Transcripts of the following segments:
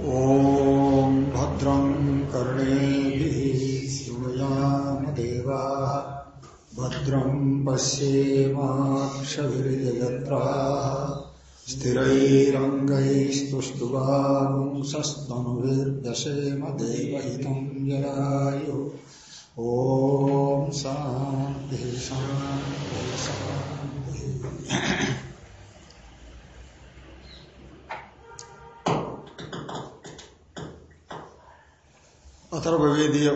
ॐ भद्रं कर्णेभिः देवाः भद्रं पश्येमाक्षभिर्यजत्राः स्थिरैरङ्गैस्तुष्टुवांसस्तनुभिर्दशेम देवहितं जरायु ॐ शान्तिः शान्तिः। अथर्वेदीय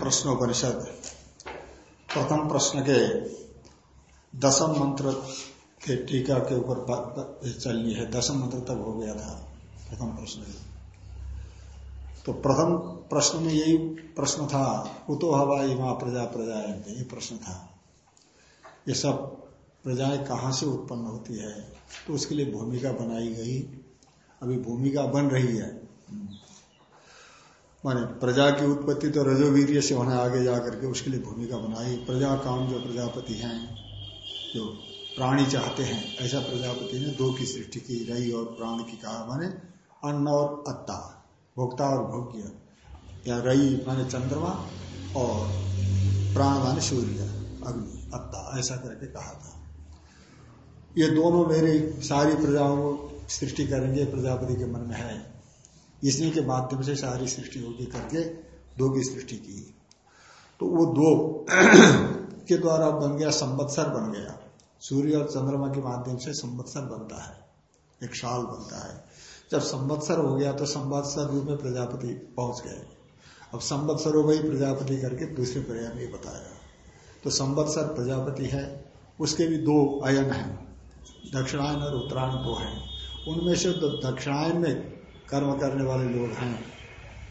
प्रश्नोपनिषद। प्रथम प्रश्न के दसम मंत्र के टीका के ऊपर चलनी है। दसम मंत्र तक हो गया था प्रथम प्रश्न तो प्रथम प्रश्न में यही प्रश्न था कुतो हवा इमा प्रजा प्रजा ये प्रश्न था। ये सब प्रजाएँ कहाँ से उत्पन्न होती है? तो उसके लिए भूमिका बनाई गई। अभी भूमिका बन रही है। माने प्रजा की उत्पत्ति तो रजोवीर से होना आगे जाकर के उसके लिए भूमिका बनाई। प्रजा काम जो प्रजापति हैं, जो प्राणी चाहते हैं, ऐसा प्रजापति ने दो की सृष्टि की रही और प्राण की कहा, माने अन्न और अत्ता, भोक्ता और भोग्य। या रई माने चंद्रमा और प्राण माने सूर्य, अग्नि, अत्ता, ऐसा करके कहा था। ये दोनों मेरी सारी प्रजाओं को सृष्टि करेंगे, प्रजापति के मन में है। इसी के माध्यम से सारी सृष्टि होगी करके दो की सृष्टि की। तो वो दो के द्वारा बन गया संवत्सर बन गया। सूर्य और चंद्रमा के माध्यम से संवत्सर बनता है। एक साल बनता है। जब संवत्सर हो गया तो संवत्सर रूप में प्रजापति पहुँच गए। अब संवत्सर हो गई, प्रजापति करके दूसरे पर्याय में बताया। तो संवत्सर प्रजापति है। उसके भी दो अयन है। दक्षिणायन और उत्तरायण दो है। उनमें से तो दक्षिणायन में कर्म करने वाले लोग हैं।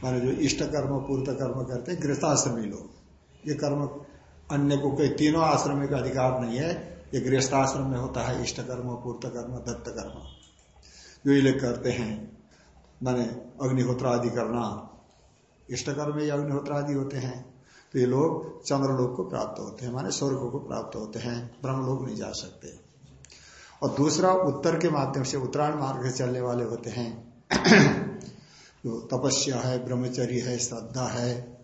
माने जो इष्ट कर्म, पूर्त कर्म करते गृहस्थाश्रमी लोग। ये कर्म अन्य को कोई तीनों आश्रम का अधिकार नहीं है। ये गृहस्थाश्रम में होता है इष्ट कर्म, पूर्त कर्म, दत्त कर्म। जो ये लोग करते हैं, माने अग्निहोत्र आदि करना, इष्ट कर्म ही अग्निहोत्र आदि होते हैं तो ये लोग चंद्रलोक को प्राप्त होते हैं, माने स्वर्ग को प्राप्त होते हैं ब्रह्म लोग नहीं जा सकते। और दूसरा उत्तर के माध्यम से, उत्तरायण मार्ग से चलने वाले होते हैं जो तपस्या है, ब्रह्मचर्य है, श्रद्धा है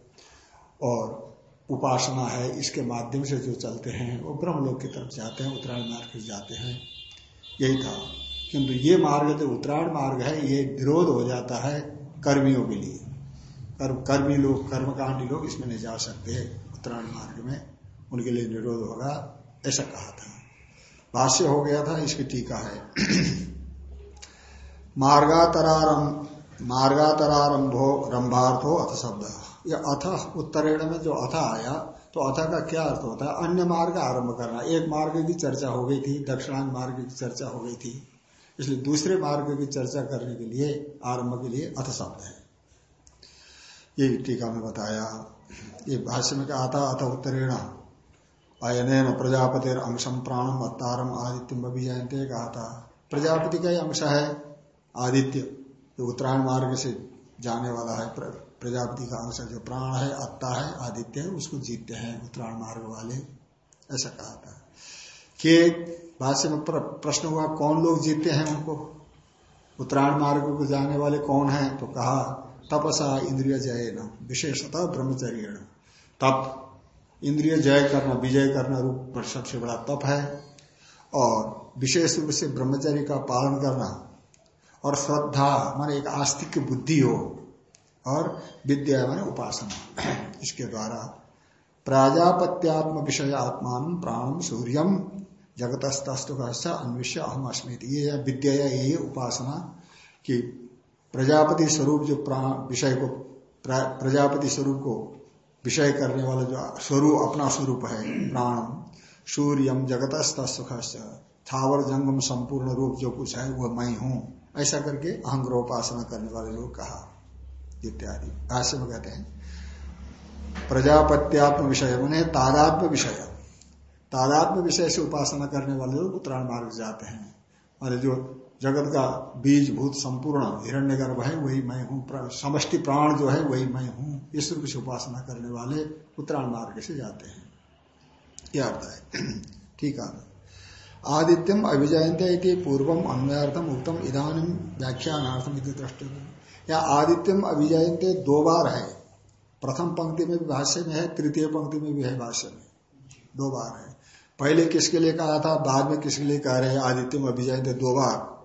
और उपासना है, इसके माध्यम से जो चलते हैं, वो ब्रह्मलोक की तरफ़ जाते हैं, उत्तरायण मार्ग से जाते हैं। यही था। किंतु ये मार्ग जो उत्तरायण मार्ग है, ये विरोध हो जाता है कर्मियों के लिए। कर्म, कर्मी लोग, कर्मकांडी लोग इसमें नहीं जा सकते उत्तरायण मार्ग में। उनके लिए निरोध होगा, ऐसा कहा था। भाष्य हो गया था, इसकी टीका है। मार्गातरारम मार्गातरारंभो रंभार्थो अथ शब्द। ये अथ, उत्तरेण में जो अथ आया तो अथ का क्या अर्थ होता है? अन्य मार्ग आरंभ करना। एक मार्ग की चर्चा हो गई थी दक्षिणांग मार्ग की चर्चा हो गई थी। इसलिए दूसरे मार्ग की चर्चा करने के लिए, आरंभ के लिए अथ शब्द है। ये टीका में बताया, ये भाष्य में कहा था, अथ उत्तरेण। अयन प्रजापति अंशम प्राणम अत्तारम आदित्यम अभिजयंते कहा था। प्रजापति का ही अंश है। आदित्य, जो उत्तरायण मार्ग से जाने वाला है प्रजापति का अंश जो प्राण है अत्ता है, आदित्य है, उसको जीतते हैं उत्तरायण मार्ग वाले। ऐसा कहा था। के भाष्य में प्रश्न हुआ, कौन लोग जीतते हैं उनको? उत्तरायण मार्ग को जाने वाले कौन है? तो कहा, तपसा इंद्रिय जय न विशेषतः ब्रह्मचर्य तप, इंद्रिय जय करना, विजय करना रूप पर सबसे बड़ा तप है। और विशेष रूप से ब्रह्मचर्य का पालन करना और श्रद्धा, माने एक आस्तिक बुद्धि हो और विद्या माने उपासना। इसके द्वारा प्राजापत्यात्म विषय आत्मान प्राणम सूर्यम जगतस्तस्तु अन्विष्य अहम अस्मित ये विद्या, ये उपासना कि प्रजापति स्वरूप जो प्राण विषय को प्रजापति स्वरूप को विषय करने वाला जो स्वरूप अपना स्वरूप है प्राणम सूर्यम जगतस्त सुख थावर जंगम संपूर्ण रूप जो कुछ है वह मैं हूँ। ऐसा करके अहंग्र उपासना करने वाले लोग कहा, इत्यादि। भाष्य में कहते हैं, प्रजापत्यात्म विषय मैंने तादात्म विषय। तादात्म विषय से उपासना करने वाले लोग उत्तरायण मार्ग जाते हैं। और जो जगत का बीज भूत संपूर्ण हिरण्य गर्भ है, वही मैं हूँ समष्टि प्राण जो है, वही मैं हूँ। इस रूप से उपासना करने वाले उत्तरायण मार्ग से जाते हैं। यह अर्थ है? ठीक है। आदित्यम अभिजयंते पूर्वम अन्वयार्थम उत्तम इधानी व्याख्यानार्थम दृष्टि या आदित्यम अभिजयंते दो बार है। प्रथम पंक्ति में भी भाष्य में है, तृतीय पंक्ति में भी है भाष्य में। दो बार है। पहले किसके लिए कहा था, बाद में किसके लिए कह रहे हैं, आदित्यम अभिजयंते दो बार।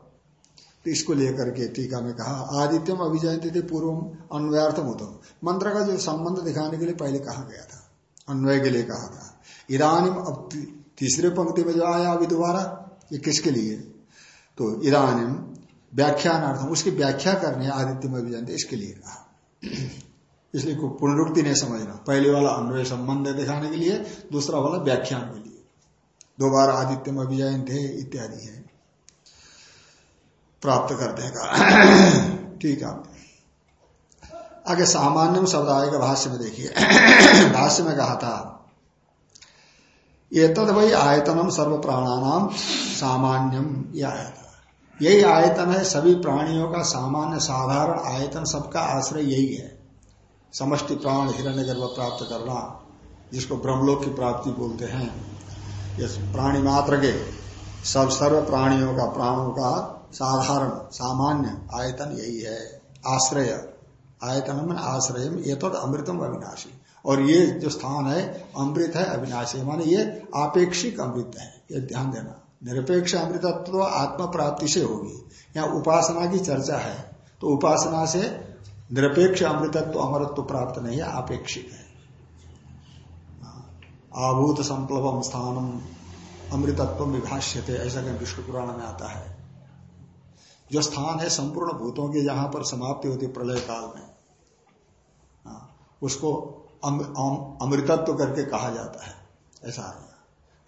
तो इसको लेकर के टीका में कहा, आदित्यम अभिजयंती थे पूर्व अन्वयार्थम उत्तम मंत्र का जो संबंध दिखाने के लिए पहले कहा गया था, अन्वय के लिए कहा था। अब तीसरे पंक्ति में जो आया अभी दोबारा, ये किसके लिए? तो इरानिम व्याख्यानार्थम, उसकी व्याख्या करनी है आदित्य में अभिजयंती इसके लिए कहा। इसलिए को पुनरुक्ति नहीं समझना। पहले वाला अन्वय संबंध दिखाने के लिए, दूसरा वाला व्याख्यान के लिए। दोबारा आदित्य में अभिजयंत इत्यादि है। प्राप्त कर देगा ठीक है। आगे सामान्य शब्द आएगा, भाष्य में देखिए। भाष्य में कहा था ये तद वही आयतनम सर्व प्राणानाम सामान्यम यह आया था यही आयतन है, सभी प्राणियों का सामान्य, साधारण आयतन सबका आश्रय यही है। समष्टि प्राण, हिरण्य गर्भ प्राप्त करना, जिसको ब्रह्मलोक की प्राप्ति बोलते हैं। ये प्राणी मात्र के सब सर्व प्राणियों का, प्राणों का साधारण, सामान्य आयतन यही है। आश्रय। आयतन आश्रय ये तो अमृतम अविनाशी। और ये जो स्थान है अमृत है अविनाशी माने ये आपेक्षिक अमृत है ये ध्यान देना। निरपेक्ष अमृतत्व तो आत्म प्राप्ति से होगी। यहाँ उपासना की चर्चा है तो उपासना से निरपेक्ष अमृतत्व अमरत्व प्राप्त नहीं है आपेक्षिक है। आभूत संप्लवम स्थानम अमृतत्व विभाष्य थे ऐसा कहीं विष्णु पुराण में आता है। जो स्थान है संपूर्ण भूतों की जहाँ पर समाप्ति होती प्रलय काल में। हाँ, उसको अमृतत्व करके कहा जाता है। ऐसा है।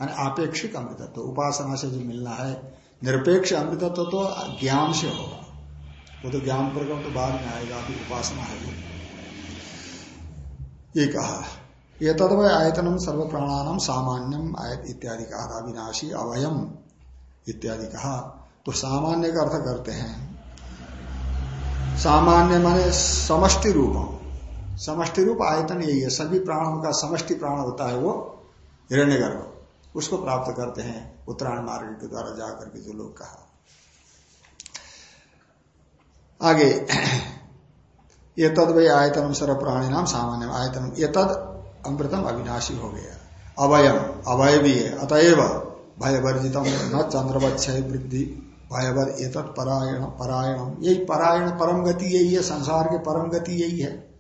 यानी आपेक्षिक अमृतत्व, उपासना से जो मिलना है, निरपेक्ष अमृतत्व तो ज्ञान से होगा। वो तो ज्ञान प्रगम तो बाद में आएगा, अभी उपासना है ये कहा, ये तत्व आयतनम सर्व प्राणानम सामान्यम आयत इत्यादि कहा था अविनाशी अवयम इत्यादि कहा। तो सामान्य का अर्थ करते हैं। सामान्य माने समष्टि रूप समष्टि रूप आयतन यही है। सभी प्राणों का समष्टि प्राण होता है वो हिरण्यगर्भ। उसको प्राप्त करते हैं उत्तरायण मार्ग के द्वारा जाकर के जो लोग कहा। आगे, ये तद भाई आयतनम सर्व प्राणी नाम सामान्य आयतन ये तद अमृतम अविनाशी हो गया। अवयम, अवय भी है। अतएव भय वर्जितम न चंद्रवक्षय वृद्धि। भयवर एतत् परायण यही परायण परम गति यही है। संसार के परम गति यही है।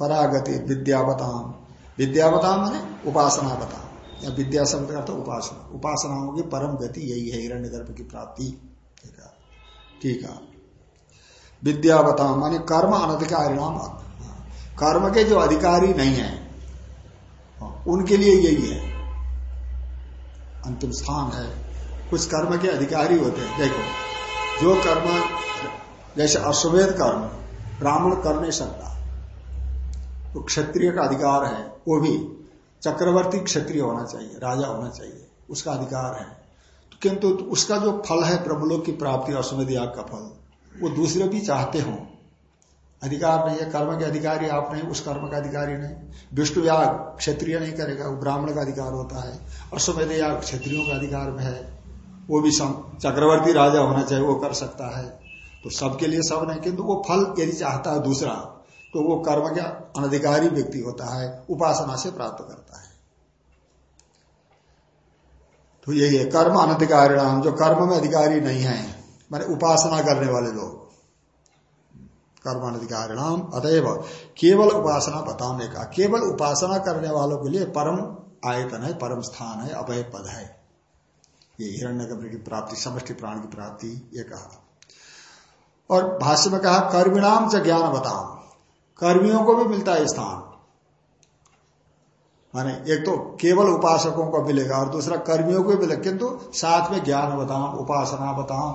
परागति विद्यावताम। विद्यावताम मैंने उपासना बताम या विद्या शब्द का तो उपासना। उपासनाओं की परम गति, यही है हिरण्य गर्भ की प्राप्ति। ठीक है? विद्यावताम मानी कर्म अनधिकारी नाम कर्म के जो अधिकारी नहीं है, उनके लिए यही है। अंतिम स्थान है। कुछ कर्म के अधिकारी होते हैं। देखो, जो कर्म, जैसे अश्वेध कर्म, ब्राह्मण कर नहीं सकता। तो क्षत्रिय का अधिकार है, वो भी चक्रवर्ती क्षत्रिय होना चाहिए, राजा होना चाहिए, उसका अधिकार है। तो किंतु तो उसका जो फल है प्रबलोक की प्राप्ति अश्वमेध याग का फल, वो दूसरे भी चाहते हो। अधिकार नहीं है, कर्म के अधिकारी आप नहीं, उस कर्म का अधिकारी नहीं। विष्णु याग क्षत्रिय नहीं करेगा, वो ब्राह्मण का अधिकार होता है अश्वमेध याग क्षत्रियों का अधिकार में है। वो भी चक्रवर्ती राजा होना चाहिए, वो कर सकता है। तो सबके लिए सब नहीं, किंतु वो फल यदि चाहता है दूसरा तो वो कर्म का अनधिकारी व्यक्ति होता है, उपासना से प्राप्त करता है। तो यही है कर्म अनधिकारी नाम जो कर्म में अधिकारी नहीं है, माने उपासना करने वाले लोग। कर्म अनधिकारी नाम अतएव केवल उपासना बताने का, केवल उपासना करने वालों के लिए परम आयतन है, परम स्थान है, अभय पद है। ये हिरण्य की प्राप्ति, समष्टि प्राण की प्राप्ति, ये कहा और भाष्य में कहा, कर्मिणाम च ज्ञान बताओ। कर्मियों को भी मिलता है स्थान। माने एक तो केवल उपासकों को मिलेगा और दूसरा कर्मियों को भी मिलेगा, किंतु साथ में ज्ञान बताओ उपासना बताओ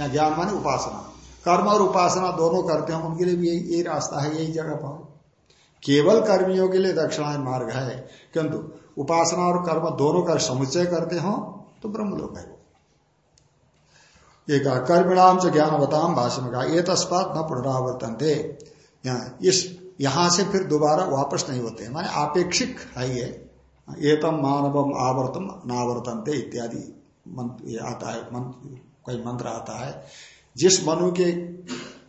या ज्ञान माने उपासना। कर्म और उपासना दोनों करते हैं, उनके लिए भी यही यही रास्ता है, यही जगह पाओ केवल कर्मियों के लिए दक्षिणायन मार्ग है, किंतु उपासना और कर्म दोनों का समुच्चय करते हो तो ब्रह्म लोग है ये कर्मिणाम से ज्ञान बताम भाषण का ये तस्पात न पुनरावर्तन थे यहाँ, इस, यहाँ से फिर दोबारा वापस नहीं होते हैं। माने आपेक्षिक है ये। एतम मानवम आवर्तम नावर्तनते इत्यादि मंत्र आता है मंत्र कोई मंत्र आता है। जिस मनु के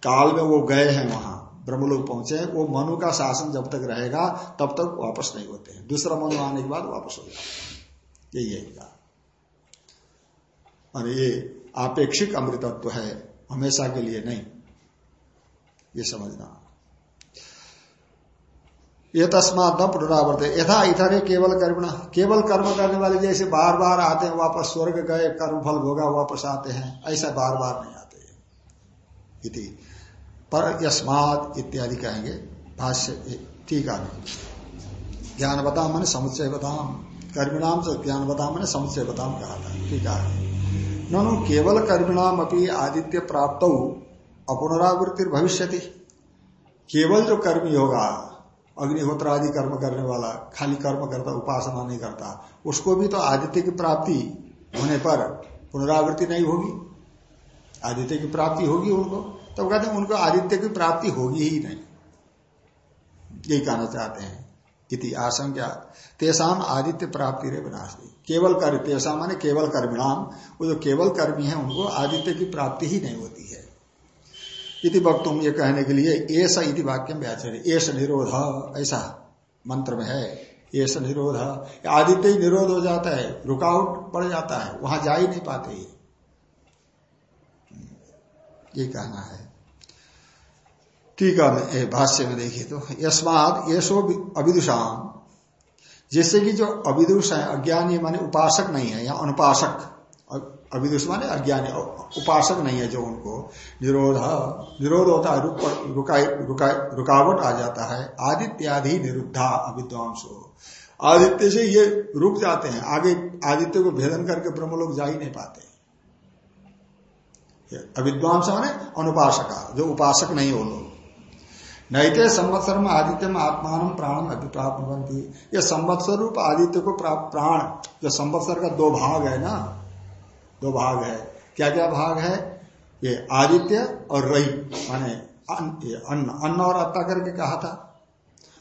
काल में वो गए हैं वहाँ, ब्रह्मलोक पहुँचे हैं, वो मनु का शासन जब तक रहेगा, तब तक वापस नहीं होते हैं। दूसरा मनु आने के बाद वापस हो जाता है। यही है और ये आपेक्षिक अमृतत्व है, हमेशा के लिए नहीं। ये समझना। ये तस्मात न पुनरावर्त। यथा इधर केवल कर्म केवल कर्म करने वाले जैसे बार बार आते हैं, वापस स्वर्ग गए कर्म फल भोगा, वापस आते हैं, ऐसा बार बार नहीं आते। इति। पर यस्मात इत्यादि कहेंगे, भाष्य ठीक है ज्ञान बताम मैंने समुच्चय बताम। कर्मिणाम से ज्ञान बताम मैंने समुच्चय बताम कहा था। ठीक है। नो केवल कर्मिणाम अपनी आदित्य प्राप्त अपुनरावृत्ति भविष्य केवल जो कर्मी होगा अग्निहोत्र आदि कर्म करने वाला, खाली कर्म करता, उपासना नहीं करता, उसको भी तो आदित्य की प्राप्ति होने पर पुनरावृत्ति नहीं होगी। आदित्य की प्राप्ति होगी उनको तो कहते हैं उनको आदित्य की प्राप्ति होगी ही नहीं। यही कहना चाहते हैं। इति आशंका तेसाम आदित्य प्राप्ति रे विनाशी केवल कर तेसा माने केवल कर्मिणाम वो जो केवल कर्मी है, उनको आदित्य की प्राप्ति ही नहीं होती है। इति वक्तुम ये कहने के लिए ऐसा इति वाक्य में आचार्य ऐसा निरोध, ऐसा मंत्र में है। ऐसा निरोध, आदित्य ही निरोध हो जाता है। रुकावट पड़ जाता है। वहाँ जा ही नहीं पाते ये। ये कहना है। ठीक है भाष्य में देखिए तो यस्मात येषो अविदुषाम। जिससे कि जो अविदुष है, अज्ञानी माने उपासक नहीं है, या अनुपासक। अविदुष माने अज्ञानी उपासक नहीं है जो उनको। निरोध निरोध होता है रुक, रुकावट आ जाता है। आदित्यादि निरुद्धा अविद्वांस। आदित्य से ये रुक जाते हैं। आगे आदित्य को भेदन करके ब्रह्म लोग जा ही नहीं पाते। अविद्वांस माने अनुपासका जो उपासक नहीं हो लोग। नैते संवत्सर में आदित्य में आत्मान प्राणम अभिप्राप्त बनती ये संवत्सर रूप आदित्य को प्राण जो संवत्सर का दो भाग है ना दो भाग है। क्या क्या भाग है? ये आदित्य और रही माने अन्न अन्न और अत्ता करके कहा था।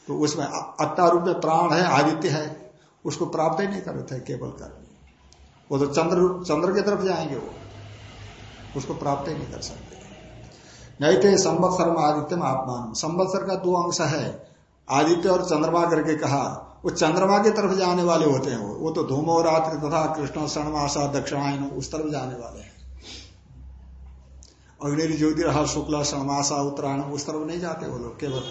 तो उसमें अत्ता रूप में प्राण है, आदित्य है। उसको प्राप्त ही नहीं कर रहे थे, केवल कर वो तो चंद्र चंद्र की तरफ़ जाएँगे वो। उसको प्राप्त ही नहीं कर सकते। नहीं थे संवत्सर आदित्य में आत्मान संवत्सर का दो अंश है। आदित्य और चंद्रमा करके कहा, वो चंद्रमा की तरफ़ जाने वाले होते हैं वो। तो धूमो रात्रि तथा कृष्ण शरणमासा दक्षिणायन, उस तरफ़ जाने वाले हैं। अग्नि ज्योति रहा शुक्ला शरणमासा उत्तरायण, उस तरफ़ नहीं जाते वो लोग, केवल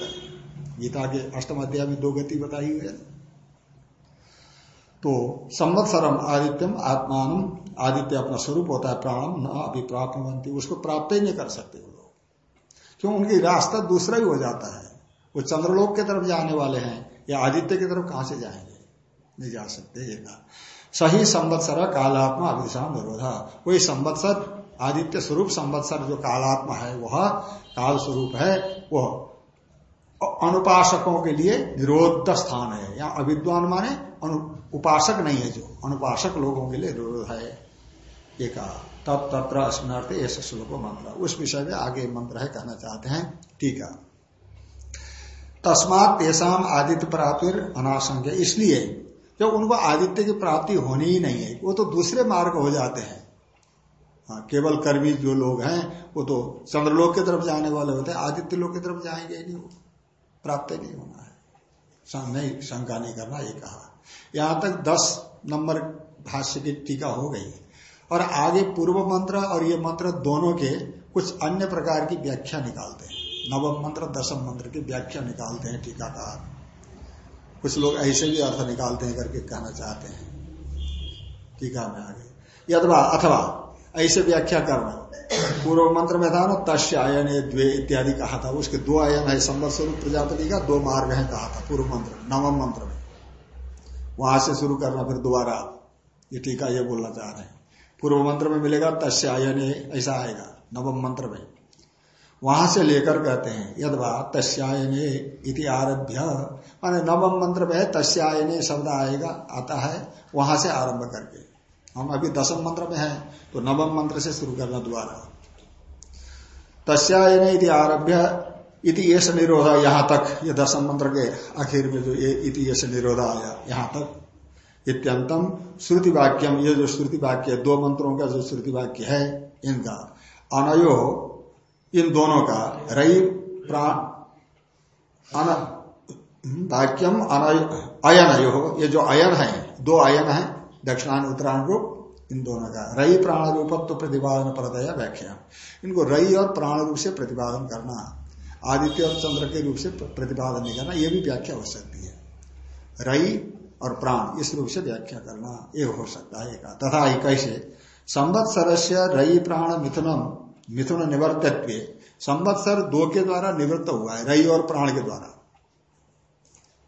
गीता के अष्टम अध्याय में दो गति बताई हुई है। तो संवत्सरम आदित्यम आत्मान आदित्य अपना स्वरूप होता है प्राणम न अभिप्राप्त बनती उसको प्राप्त ही नहीं कर सकते वो लोग। क्यों? उनकी रास्ता दूसरा ही हो जाता है। वो चंद्रलोक के तरफ़ जाने वाले हैं या आदित्य की तरफ़ कहाँ से जाएँगे? नहीं जा सकते, ये कहा सही संवत्सर कालात्मा अभिशाम निरोधा। वही संवत्सर, आदित्य स्वरूप संवत्सर जो कालात्मा है, वह काल स्वरूप है, वह अनुपासकों के लिए निरोध स्थान है। या अविद्वान माने उपासक नहीं है जो, अनुपासक लोगों के लिए निरोध है। ये कहा। तब तत्र अस्मर्थ ऐसे श्लोक मंत्र। उस विषय में आगे मंत्र है, कहना चाहते हैं। ठीक है। तस्मात तेसाम आदित्य प्राप्ति अनाशंक्य इसलिए, जब उनको आदित्य की प्राप्ति होनी ही नहीं है, वो तो दूसरे मार्ग हो जाते हैं। हाँ केवल कर्मी जो लोग हैं, वो तो चंद्रलोक की तरफ़ जाने वाले होते हैं, आदित्य लोक की तरफ़ जाएँगे नहीं वो। प्राप्त नहीं होना है। नहीं, शंका नहीं करना, ये कहा। यहाँ तक दस नंबर भाष्य की टीका हो गई। और आगे पूर्व मंत्र और ये मंत्र दोनों के कुछ अन्य प्रकार की व्याख्या निकालते हैं। नवम मंत्र, दसम मंत्र की व्याख्या निकालते हैं टीकाकार। कुछ लोग ऐसे भी अर्थ निकालते हैं करके कहना चाहते हैं। टीका में आगे। यथवा अथवा ऐसे व्याख्या करना। पूर्व मंत्र में था ना, तस्य आयन द्वे इत्यादि कहा था। उसके दो आयन है संवत स्वरूप प्रजापति का, दो मार्ग है कहा था पूर्व मंत्र, नवम मंत्र में। वहाँ से शुरू करना फिर दोबारा। ये टीका ये बोलना चाह रहे हैं। पूर्व मंत्र में मिलेगा, तस्य आयन, ऐसा आएगा, नवम मंत्र में। वहाँ से लेकर कहते हैं, यदवा तस्यायने इति आरभ्य। माने नवम मंत्र में तस्यायने शब्द आएगा, आता है, वहाँ से आरंभ करके। हम अभी दसम मंत्र में हैं तो नवम मंत्र से शुरू करना दोबारा। तस्यायने इति आरभ्य, इति ये निरोध यहाँ तक, ये दसम मंत्र के आखिर में जो ये इति ये निरोध आया, यहाँ तक। इत्यंतम श्रुति वाक्यम ये जो श्रुति वाक्य दो मंत्रों का जो श्रुति वाक्य है, इनका। अनयो इन दोनों का रई प्राण वाक्यम अयन यो ये जो अयन है, दो अयन है दक्षिणान उत्तरायण रूप, इन दोनों का रई प्राण रूपत्व प्रतिपादन परदया व्याख्या। इनको रई और प्राण रूप से प्रतिपादन करना, आदित्य और चंद्र के रूप से प्रतिपादन नहीं करना यह भी व्याख्या हो सकती है। रई और प्राण, इस रूप से व्याख्या करना, ये हो सकता है तथा ही कैसे संवत्सर से रई प्राण मिथुनम मिथुन निवर्तत्व संवत्सर दो के द्वारा निवृत्त हुआ है, रई और प्राण के द्वारा।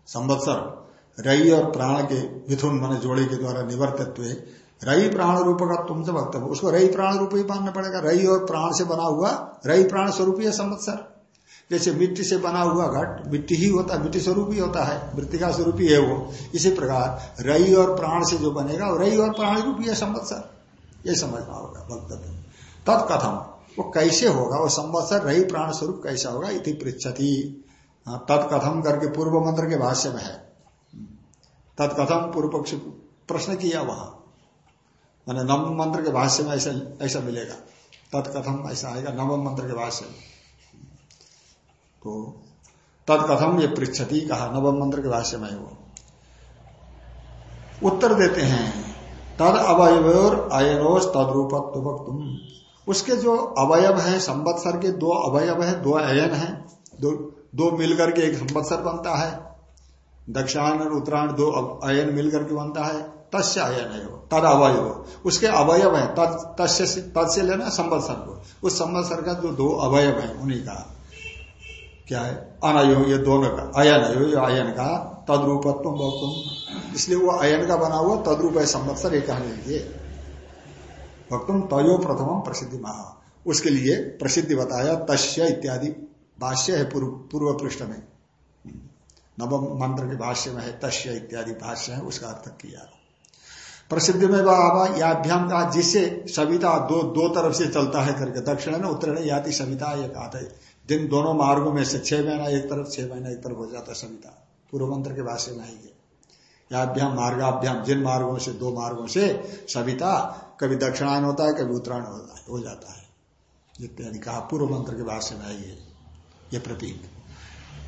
संवत्सर, रई और प्राण के मिथुन मन जोड़े के द्वारा निवर्तत्व रई प्राण रूप का तुमसे वक्तव्य, उसको रई प्राण रूप ही मानना पड़ेगा। रई और प्राण से बना हुआ, रई प्राण स्वरूप ही संवत्सर। जैसे मिट्टी से बना हुआ घट, मिट्टी ही होता है मिट्टी स्वरूप ही होता है, मृतिका स्वरूप ही है वो। इसी प्रकार, रई और प्राण से जो बनेगा रई और प्राण रूप ही है संवत्सर। ये समझना होगा, वक्तव्य। तत्कथम वो कैसे होगा? वो संवत्सर रही प्राण स्वरूप कैसा होगा? इति पृछति हाँ, तत्कथम करके पूर्व मंत्र के भाष्य में है। तत्कथम पूर्व पक्ष प्रश्न किया वहाँ। मैंने नवम मंत्र के भाष्य में ऐसा ऐसा मिलेगा। तत्कथम ऐसा आएगा नवम मंत्र के भाष्य में। तो तत्कथम ये पृछति कहा नवम मंत्र के भाष्य में वो। उत्तर देते हैं तद अवयवर अयनोस तदरूपत्व तुम उसके जो अवयव है, संवत्सर के दो अवयव है, दो अयन है, दो दो मिलकर के एक संवत्सर बनता है। दक्षिणायन और उत्तरायण दो अयन मिलकर के बनता है। तस्य अयन है तद अवयव। उसके अवयव है, तद से लेना संवत्सर को। उस संवत्सर का जो दो अवयव है, उन्हीं का क्या है? अनयो, ये दोनों का, अयन अयो ये अयन का तद्रूपत्व भक्तुम इसलिए वो अयन का बना हुआ तद्रूप है संवत्सर एक कहने भक्तुम तयो प्रथम प्रसिद्धि महा उसके लिए प्रसिद्धि बताया तस्य इत्यादि भाष्य है पूर्व, पूर्व पृष्ठ में। नवम मंत्र के भाष्य में है तस्य इत्यादि भाष्य है उसका अर्थ किया प्रसिद्धि में वह याभ्याम कहा जिससे सविता दो दो तरफ़ से चलता है करके दक्षिण में उत्तर याति सविता ये कहा था दिन दोनों मार्गों में से छह महीना एक तरफ़ छह महीना एक तरफ़ हो जाता सविता। पूर्व मंत्र के भाष्य में आएँगे। याभ्याम मार्गाभ्याम जिन मार्गों से दो मार्गों से सविता कभी दक्षिणायन होता है, कभी उत्तरायण हो जाता है। इत्यादि कहा, पूर्व मंत्र के भाष्य में आइए ये प्रतीक।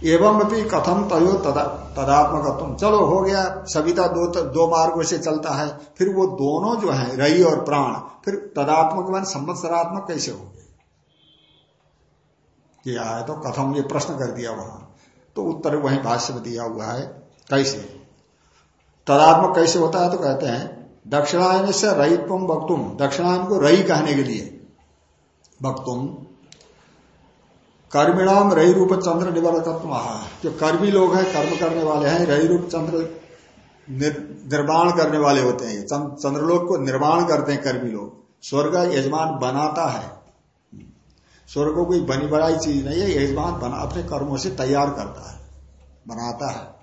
एवं भी कथम तयो तदात्मक तुम चलो, हो गया, सविता दो दो मार्गों से चलता है। फिर वो दोनों जो है रई और प्राण, फिर तदात्मक मान संवत्सरात्मक कैसे हो गए? है तो कथम ये प्रश्न कर दिया वहाँ। तो उत्तर वही भाष्य में दिया हुआ है, कैसे? तदात्मक कैसे होता है तो कहते हैं दक्षिणायन से रईत्व वक्तुम दक्षिणायन को रई कहने के लिए वक्तुम कर्मिणाम रई रूप चंद्र निवर्तत्व जो कर्मी लोग हैं, कर्म करने वाले हैं रई रूप चंद्र निर्माण करने वाले होते हैं चंद्रलोक को निर्माण करते हैं कर्मी लोग। स्वर्ग यजमान बनाता है। स्वर्ग कोई बनी बड़ाई चीज़ नहीं है, यजमान बना, अपने कर्मों से तैयार करता है, बनाता है।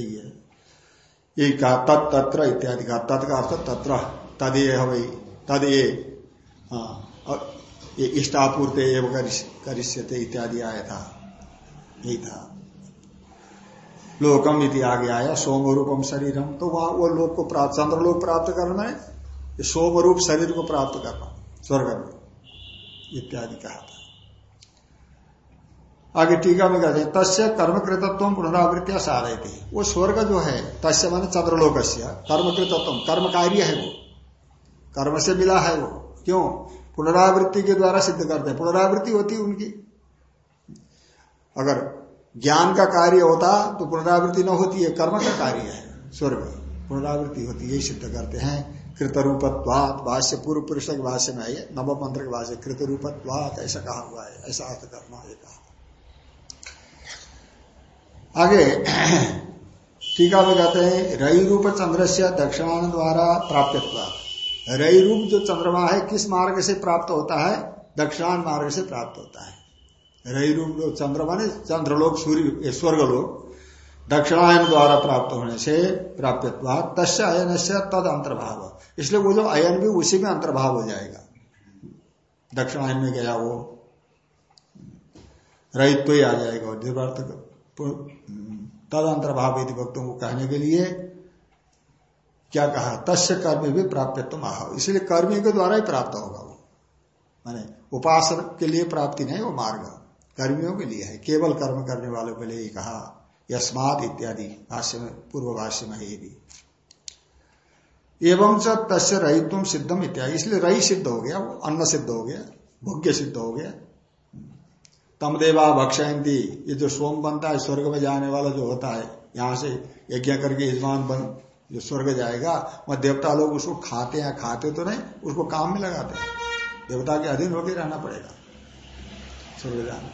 यही है। यही कहा तत् तत्र इत्यादि कहा तत् का अर्थ तत्र तद ये वही तद ये हाँ ये इष्टापूर्त एवं करिष्यते इत्यादि आया था। यही था। लोकम इति आगे आया सोम रूपम शरीरम। तो वहाँ वो लोक को प्राप्त चंद्रलोक प्राप्त करना है सोम रूप शरीर को प्राप्त करना, स्वर्ग में, इत्यादि कहा था। आगे टीका में कहते हैं, तस्य कर्मकृतत्व पुनरावृत्तिया सारे थी वो स्वर्ग जो है, तस्य मान चंद्रलोक कर्मकृतत्व कर्म कार्य है वो। कर्म से मिला है वो। क्यों? पुनरावृत्ति के द्वारा सिद्ध करते हैं। पुनरावृत्ति होती उनकी। अगर ज्ञान का कार्य होता तो पुनरावृत्ति न होती है कर्म का कार्य है, स्वर्ग। पुनरावृत्ति होती है सिद्ध करते हैं। कृत रूपत्वात भाष्य पूर्व पुरुष के भाष्य में आइए। नव मंत्र के भाष्य कृत रूपत्वात ऐसा कहा हुआ है, ऐसा अर्थ करना है। कहा आगे, टीका में कहते हैं रई रूप चंद्र से दक्षिणान द्वारा प्राप्त रई रूप जो चंद्रमा है, किस मार्ग से प्राप्त होता है? दक्षिणान मार्ग से प्राप्त होता है। रई रूप जो चंद्रमा ने चंद्रलोक, सूर्य स्वर्गलोक, दक्षिणायन द्वारा प्राप्त होने से प्राप्त तस्य अयन से तद अंतर्भाव। इसलिए वो जो अयन भी उसी में अंतर्भाव हो जाएगा। दक्षिणायन में गया वो। रहित ही आ जाएगा तद अंतर्भाव यदि भक्तों को कहने के लिए क्या कहा? तस्य कर्म भी प्राप्य तुम आह इसलिए कर्मी के द्वारा ही प्राप्त होगा वो। माने उपासना के लिए प्राप्ति नहीं, वो मार्ग। कर्मियों के लिए है। केवल कर्म करने वालों के लिए ही कहा। यस्मात इत्यादि भाष्य में, पूर्व भाष्य में ये भी। एवं तस्य रहित्व सिद्धम इत्यादि। इसलिए रही सिद्ध हो गया, वो अन्न सिद्ध हो गया, भोग्य सिद्ध हो गया। तम देवा भक्षयंती ये जो सोम बनता है, स्वर्ग में जाने वाला जो होता है, यहाँ से यज्ञ करके यजमान बन, जो स्वर्ग जाएगा, वह देवता लोग उसको खाते हैं, खाते तो नहीं, उसको काम में लगाते हैं। देवता के अधीन होकर रहना पड़ेगा, स्वर्ग जाना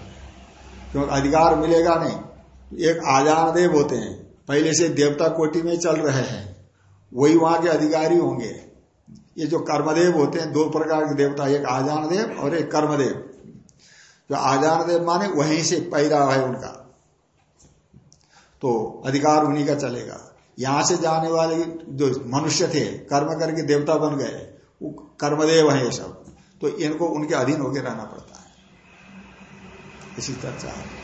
क्योंकि अधिकार मिलेगा नहीं। एक आजान देव होते हैं। पहले से देवता कोटि में चल रहे हैं। वही वहाँ के अधिकारी होंगे। ये जो कर्मदेव होते हैं, दो प्रकार के देवता, एक आजान देव और एक कर्मदेव। जो आजान देव माने वहीं से पैदा है उनका। तो अधिकार उन्हीं का चलेगा। यहाँ से जाने वाले जो मनुष्य थे, कर्म करके देवता बन गए, वो कर्मदेव है ये सब। तो इनको उनके अधीन होकर रहना पड़ता है। इसी चर्चा है।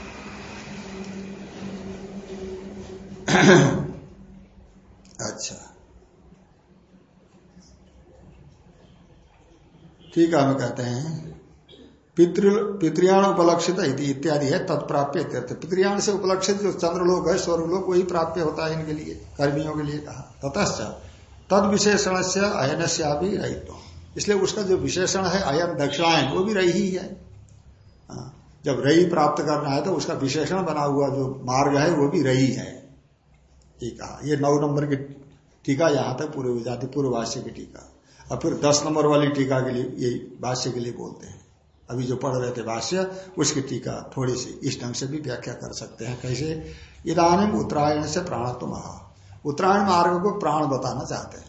अच्छा। ठीक है, हम कहते हैं। पितृयाण उपलक्षित इत्यादि है तत्प्राप्य पितृयाण से उपलक्षित जो चंद्रलोक है स्वर्गलोक वही प्राप्य होता है इनके लिए कर्मियों के लिए कहा। ततश्च तद विशेषण से अयन इसलिए उसका जो विशेषण है अयन दक्षिणायन वो भी रही ही है। हाँ, जब रही प्राप्त करना है तो उसका विशेषण बना हुआ जो मार्ग है वो भी रही है। ये कहा। ये नौ नंबर की टीका यहाँ तक पूर्व जाति पूर्व भाष्य की टीका। और फिर दस नंबर वाली टीका के लिए ये भाष्य के लिए बोलते हैं। अभी जो पढ़ रहे थे भाष्य, उसकी टीका थोड़ी सी इस ढंग से भी व्याख्या कर सकते हैं, कैसे? इधानी उत्तरायण से प्राणत्व महा उत्तरायण मार्ग को प्राण बताना चाहते हैं।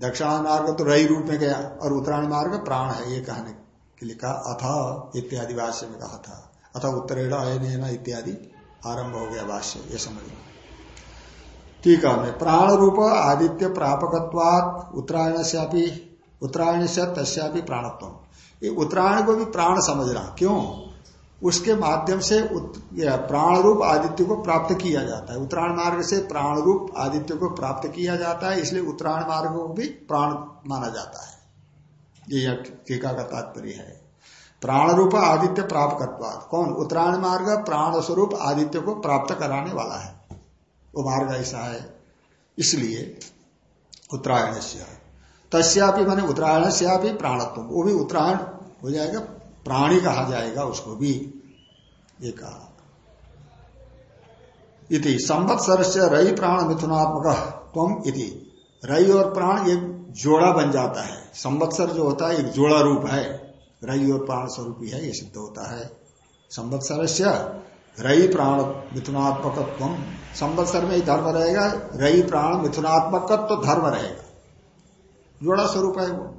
दक्षिणायन मार्ग तो रही रूप में गया, और उत्तरायण मार्ग प्राण है, ये कहने के लिए कहा, अथ इत्यादि भाष्य में कहा था। अथ उत्तरेण अयन इत्यादि आरंभ हो गया भाष्य, ये समझ ठीक है प्राण रूप आदित्य प्रापकत्वात उत्तरायण से उत्तरायण से तस्यापि प्राणत्व ये उत्तरायण को भी प्राण समझना क्यों? उसके माध्यम से प्राण रूप आदित्य को प्राप्त किया जाता है। उत्तरायण मार्ग से प्राण रूप आदित्य को प्राप्त किया जाता है, इसलिए उत्तरायण मार्ग को भी प्राण माना जाता है। ये टीका का तात्पर्य है। प्राण रूप आदित्य प्राप्त कौन? उत्तरायण मार्ग प्राण स्वरूप आदित्य को प्राप्त कराने वाला है। वो मार्ग ऐसा है, इसलिए उत्तरायण से तस्यापि माने उत्तरायण से भी प्राणत्व। वो भी उत्तरायण हो जाएगा, प्राणी कहा जाएगा उसको भी। ये कहा। इति संवत्सर से रई प्राण मिथुनात्मक तुम इति। रई और प्राण एक जोड़ा बन जाता है। संवत्सर जो होता है, एक जोड़ा रूप है। रई और प्राण स्वरूप है, ये सिद्ध होता है। संवत्सर से रई प्राण मिथुनात्मक संवत्सर में धर्म रहेगा रई प्राण मिथुनात्मक तो धर्म रहेगा। जोड़ा स्वरूप है वो।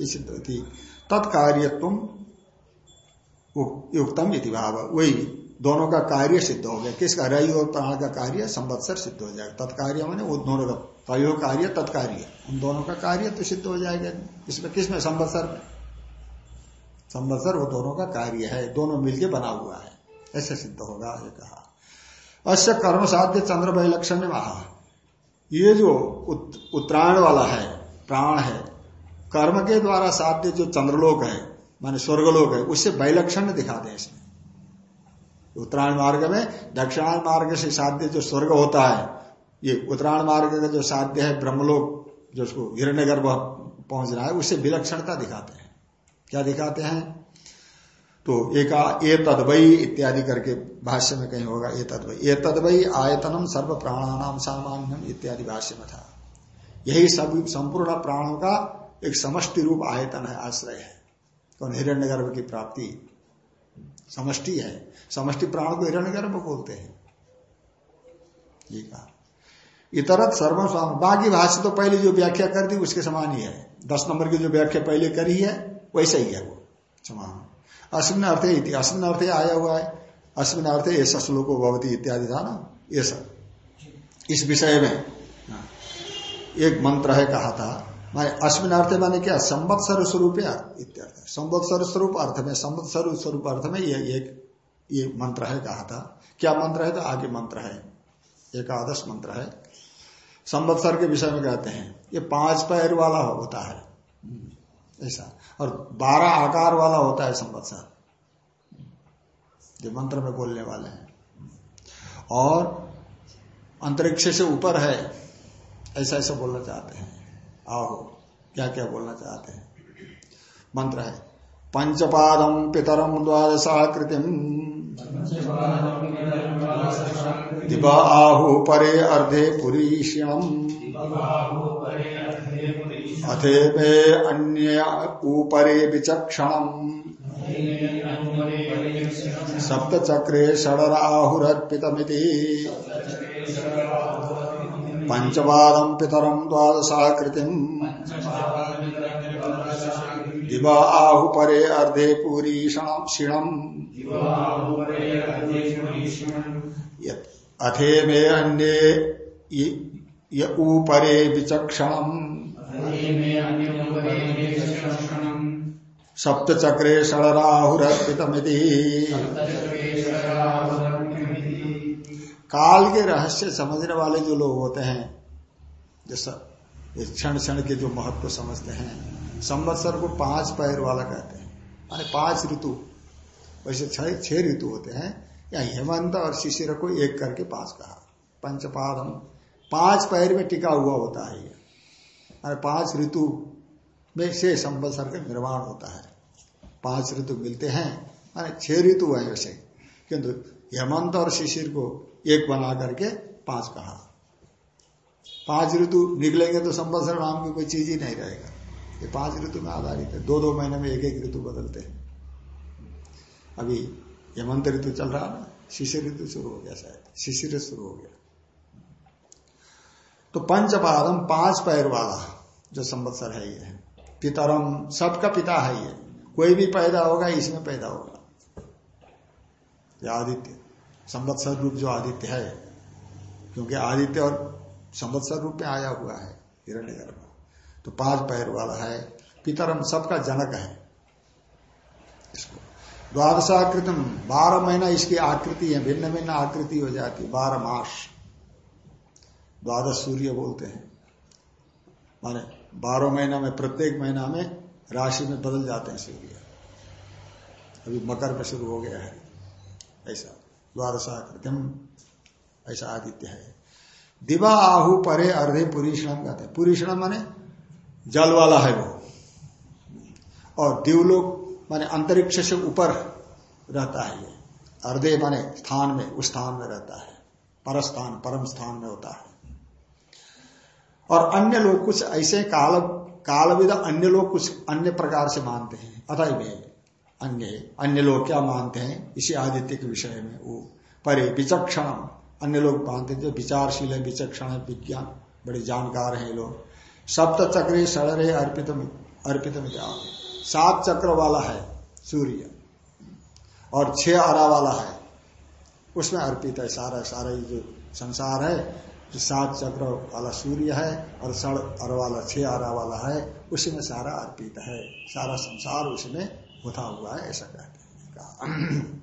ये सिद्ध थी। युक्तम इति भाव। वही दोनों का कार्य सिद्ध हो गया। किसका? रई और प्राण का कार्य संवत्सर सिद्ध हो जाएगा। तत्कार्य मैंने वो दोनों का तयो कार्य, तत्कार्य। उन दोनों का कार्य तो सिद्ध हो जाएगा। इसमें किसमें? संवत्सर में। संवत्सर वो दोनों का कार्य है। दोनों मिलके बना हुआ है। ऐसे सिद्ध होगा, ये कहा। अश्य कर्म साध्य चंद्र वैलक्षण ने ये जो उत्तरायण वाला है प्राण है। कर्म के द्वारा साध्य जो चंद्रलोक है, माने स्वर्गलोक है, उससे वैलक्षण दिखाते हैं इसमें। उत्तरायण मार्ग में दक्षिणायन मार्ग से साध्य जो स्वर्ग होता है, ये उत्तरायण मार्ग का जो साध्य है, ब्रह्मलोक, जो उसको हिरण्य गर्भ पहुँच रहा है उससे विलक्षणता दिखाते हैं। क्या दिखाते हैं? तो एक ए तदवई इत्यादि करके भाष्य में कहीं होगा, ए तदवई ए तदवई आयतनम सर्व प्राणानाम सामान्यम इत्यादि भाष्य में था। यही सभी संपूर्ण प्राणों का एक समष्टि रूप आयतन है, आश्रय है। कौन हिरण्य गर्भ की प्राप्ति समष्टि है। समष्टि प्राण को हिरण्य गर्भ बोलते हैं। ये कहा। इतरत सर्व स्वाम। बाकी भाष्य तो पहले जो व्याख्या कर दी, उसके समान ही है। दस नंबर की जो व्याख्या पहले करी है, वैसा ही है वो। समान। अश्विन अर्थ अश्विन अर्थ आया हुआ है। अश्विन अर्थ ऐसा श्लोको भवती इत्यादि था ना? ये सब। इस विषय में। एक मंत्र है कहा था, माने अश्विन अर्थ माने क्या? संवत्सर स्वरूप संवत्सर स्वरूप अर्थ में, संवत्सर स्वरूप अर्थ में ये एक, ये मंत्र है कहा था। क्या मंत्र है? तो आगे मंत्र है। एकादश मंत्र है। संवत्सर के विषय में कहते हैं, ये पाँच पैर वाला होता है। ऐसा। और बारह आकार वाला होता है संवत्सर। जो मंत्र में बोलने वाले हैं। और अंतरिक्ष से ऊपर है। ऐसा ऐसा बोलना चाहते हैं। आओ, क्या क्या बोलना चाहते हैं। मंत्र है पंचपादम पितरम द्वादशाकृतिम। दिव आहु परे अर्धे पुरीषिणम अथे मे अन्य ऊपरे विचक्षण सप्तचक्रे षडराहुरर्पितमिति। पंचवादम पितरम द्वादशाकृतिम दिवा आहु परे अर्धे पूरी क्षीणम अथे में अन्य ऊपरे विचक्षण सप्तचक्रे षड़राहुरर्पितमिति काल के रहस्य समझने वाले जो लोग होते हैं, जैसा क्षण क्षण के जो महत्व समझते हैं, संवत्सर को पाँच पैर वाला कहते हैं। माने पाँच ऋतु। वैसे छह ऋतु होते हैं। या हेमंत और शिशिर को एक करके पाँच कहा। पंचपादम। पाँच पैर में टिका हुआ होता है ये। पाँच ऋतु में से संवत्सर का निर्माण होता है। पाँच ऋतु मिलते हैं। माने छह ऋतु है वैसे। किंतु हेमंत और शिशिर को एक बना करके पाँच कहा। पाँच ऋतु निकलेंगे तो संवत्सर नाम की कोई चीज़ ही नहीं रहेगा। ये पाँच ऋतु में आधारित है। दो दो महीने में एक एक ऋतु बदलते हैं। अभी हेमंत ऋतु चल रहा है ना, शिशिर ऋतु शुरू हो गया शायद। शिशिर शुरू हो गया। तो पंचपादम पाँच पैर वाला जो संवत्सर है ये। पितरम, सबका पिता है ये। कोई भी पैदा होगा, इसमें पैदा होगा। आदित्य। संवत्सर रूप जो आदित्य है, क्योंकि आदित्य और संवत्सर रूप में आया हुआ है हिरण्य गर्भ तो पाँच पैर वाला है, पितरम सबका जनक है। इसको द्वादश द्वादशाकृतम, बारह महीना इसकी आकृति है, भिन्न भिन्न आकृति हो जाती है बारह मास। द्वादश सूर्य बोलते हैं। माने बारह महीना में, प्रत्येक महीना में राशि में बदल जाते हैं सूर्य। अभी मकर में शुरू हो गया है, ऐसा। द्वादशाकृतम ऐसा आदित्य है। दिवा आहु परे अर्धे पुरीषणम कहते हैं पुरीषणम माने जल वाला है वो। और दिवलोक माने अंतरिक्ष से ऊपर रहता है ये। अर्धे माने स्थान में, उस स्थान में रहता है। पर स्थान परम स्थान में होता है। और अन्य लोग कुछ ऐसे काल, कालविद अन्य लोग कुछ अन्य प्रकार से मानते हैं। वे अन्य अन्य लोग क्या मानते हैं? इसी आदित्य के विषय में वो परे विचक्षण अन्य लोग मानते जो विचारशील है, विचक्षण है, विज्ञान, बड़े जानकार हैं लोग। सप्त चक्र सड़रे अर्पित अर्पित सात चक्र वाला है सूर्य और छह आरा वाला है। उसमें अर्पित है सारा सारा जो संसार है, जो सात चक्र वाला सूर्य है और सड़ अर वाला, छह आरा वाला है, उसी में सारा अर्पित है। सारा संसार उसमें होता हुआ है ऐसा कहते हैं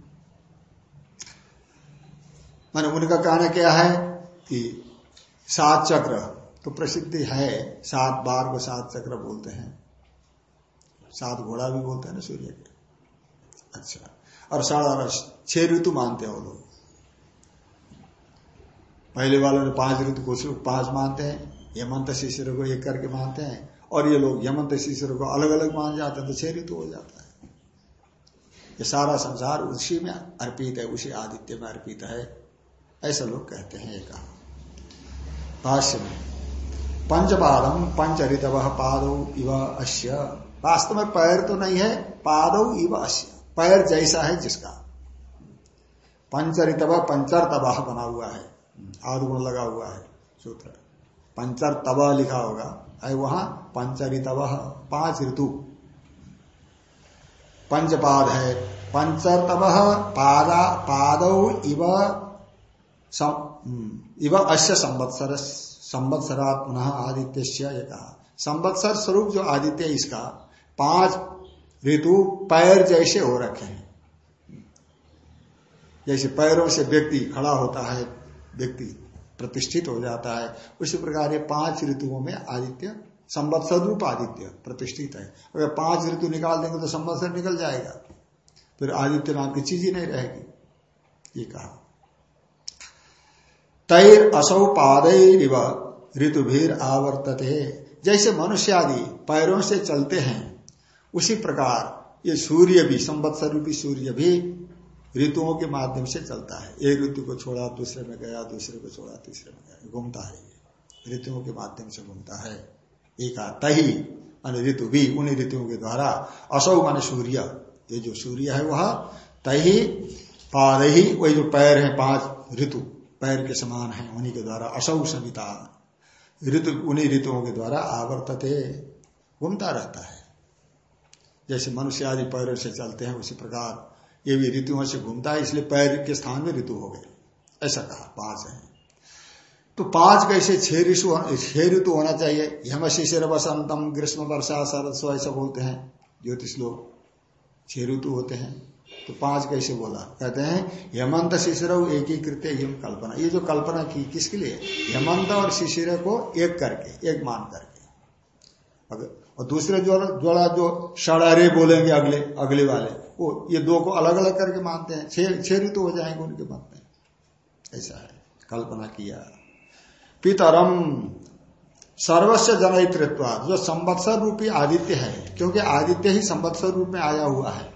मैंने उनका कहना क्या है कि सात चक्र तो प्रसिद्धि है, सात बार को सात चक्र बोलते हैं। सात घोड़ा भी बोलते हैं ना सूर्य के। अच्छा और साढ़ा छह ऋतु मानते हैं वो लोग। पहले वालों ने पाँच ऋतु को पाँच मानते हैं हेमंत शिशिर को एक करके मानते हैं, और ये लोग हेमंत शिशिर को अलग अलग मान जाते हैं तो छह ऋतु हो जाता है। ये सारा संसार उसी में अर्पित है, उसी आदित्य में अर्पित है। ऐसा लोग कहते हैं एक भाष्य में पंचपादम पंच ऋतव पादो इव अश्य। वास्तव में पैर तो नहीं है, पादो इव अश्य। पैर जैसा है जिसका। पंचरितव पंचर तबाह बना हुआ है, आदगुण लगा हुआ है, सूत्र। पंचर तबाह लिखा होगा है वहाँ पंचरितव पाँच ऋतु। पंचपाद है। पंचतम पादा पाद इव हम्म, इव अश्य संवत्सर संवत्सरा पुनः आदित्य कहा संवत्सर स्वरूप जो आदित्य इसका पाँच ऋतु पैर जैसे हो रखे हैं। जैसे पैरों से व्यक्ति खड़ा होता है व्यक्ति प्रतिष्ठित हो जाता है उसी प्रकार ये पाँच ऋतुओं में आदित्य संवत्सर रूप आदित्य प्रतिष्ठित है। अगर पाँच ऋतु निकाल देंगे तो संवत्सर निकल जाएगा। फिर आदित्य नाम की चीज़ ही नहीं रहेगी। ये कहा। तैर असौ पादय ऋतुभीर आवर्तते। जैसे मनुष्य आदि पैरों से चलते हैं, उसी प्रकार ये सूर्य भी संवत्सर रूपी सूर्य भी ऋतुओं के माध्यम से चलता है। एक ऋतु को छोड़ा, दूसरे में गया, दूसरे को छोड़ा, तीसरे में गया, घूमता है ऋतुओं के माध्यम से घूमता है। एक तही मान ऋतु भी उन ऋतुओं के द्वारा असौ मान सूर्य ये जो सूर्य है वह तही पाद ही वही जो पैर है पाँच ऋतु पैर के समान है उन्हीं के द्वारा असौ सविता ऋतु उन्हीं ऋतुओं के द्वारा आवर्तते घूमता रहता है जैसे मनुष्य आदि पैरों से चलते हैं उसी प्रकार ये भी ऋतुओं से घूमता है इसलिए पैर के स्थान में ऋतु हो गए ऐसा कहा पाँच है तो पाँच कैसे छह ऋतु छह ऋतु होना चाहिए। हेम शिशिर वसंतम ग्रीष्म वर्षा शरद सो ऐसा बोलते हैं, ज्योतिष लोग। छह ऋतु होते हैं। तो पाँच कैसे बोला। कहते हैं हेमंत शिशिर एक ही हिम कल्पना। ये जो कल्पना की किसके लिए? हेमंत और शिशिर को एक करके, एक मान करके। अगर और दूसरे जो जोड़ा जो षडारे बोलेंगे अगले अगले वाले, वो ये दो को अलग अलग करके मानते हैं। छह ऋतु हो जाएँगे उनके मत में ऐसा है। कल्पना किया। पितरम सर्वस्व जनयित्व जो संवत्सर रूपी आदित्य है क्योंकि आदित्य ही संवत्सर रूप में आया हुआ है।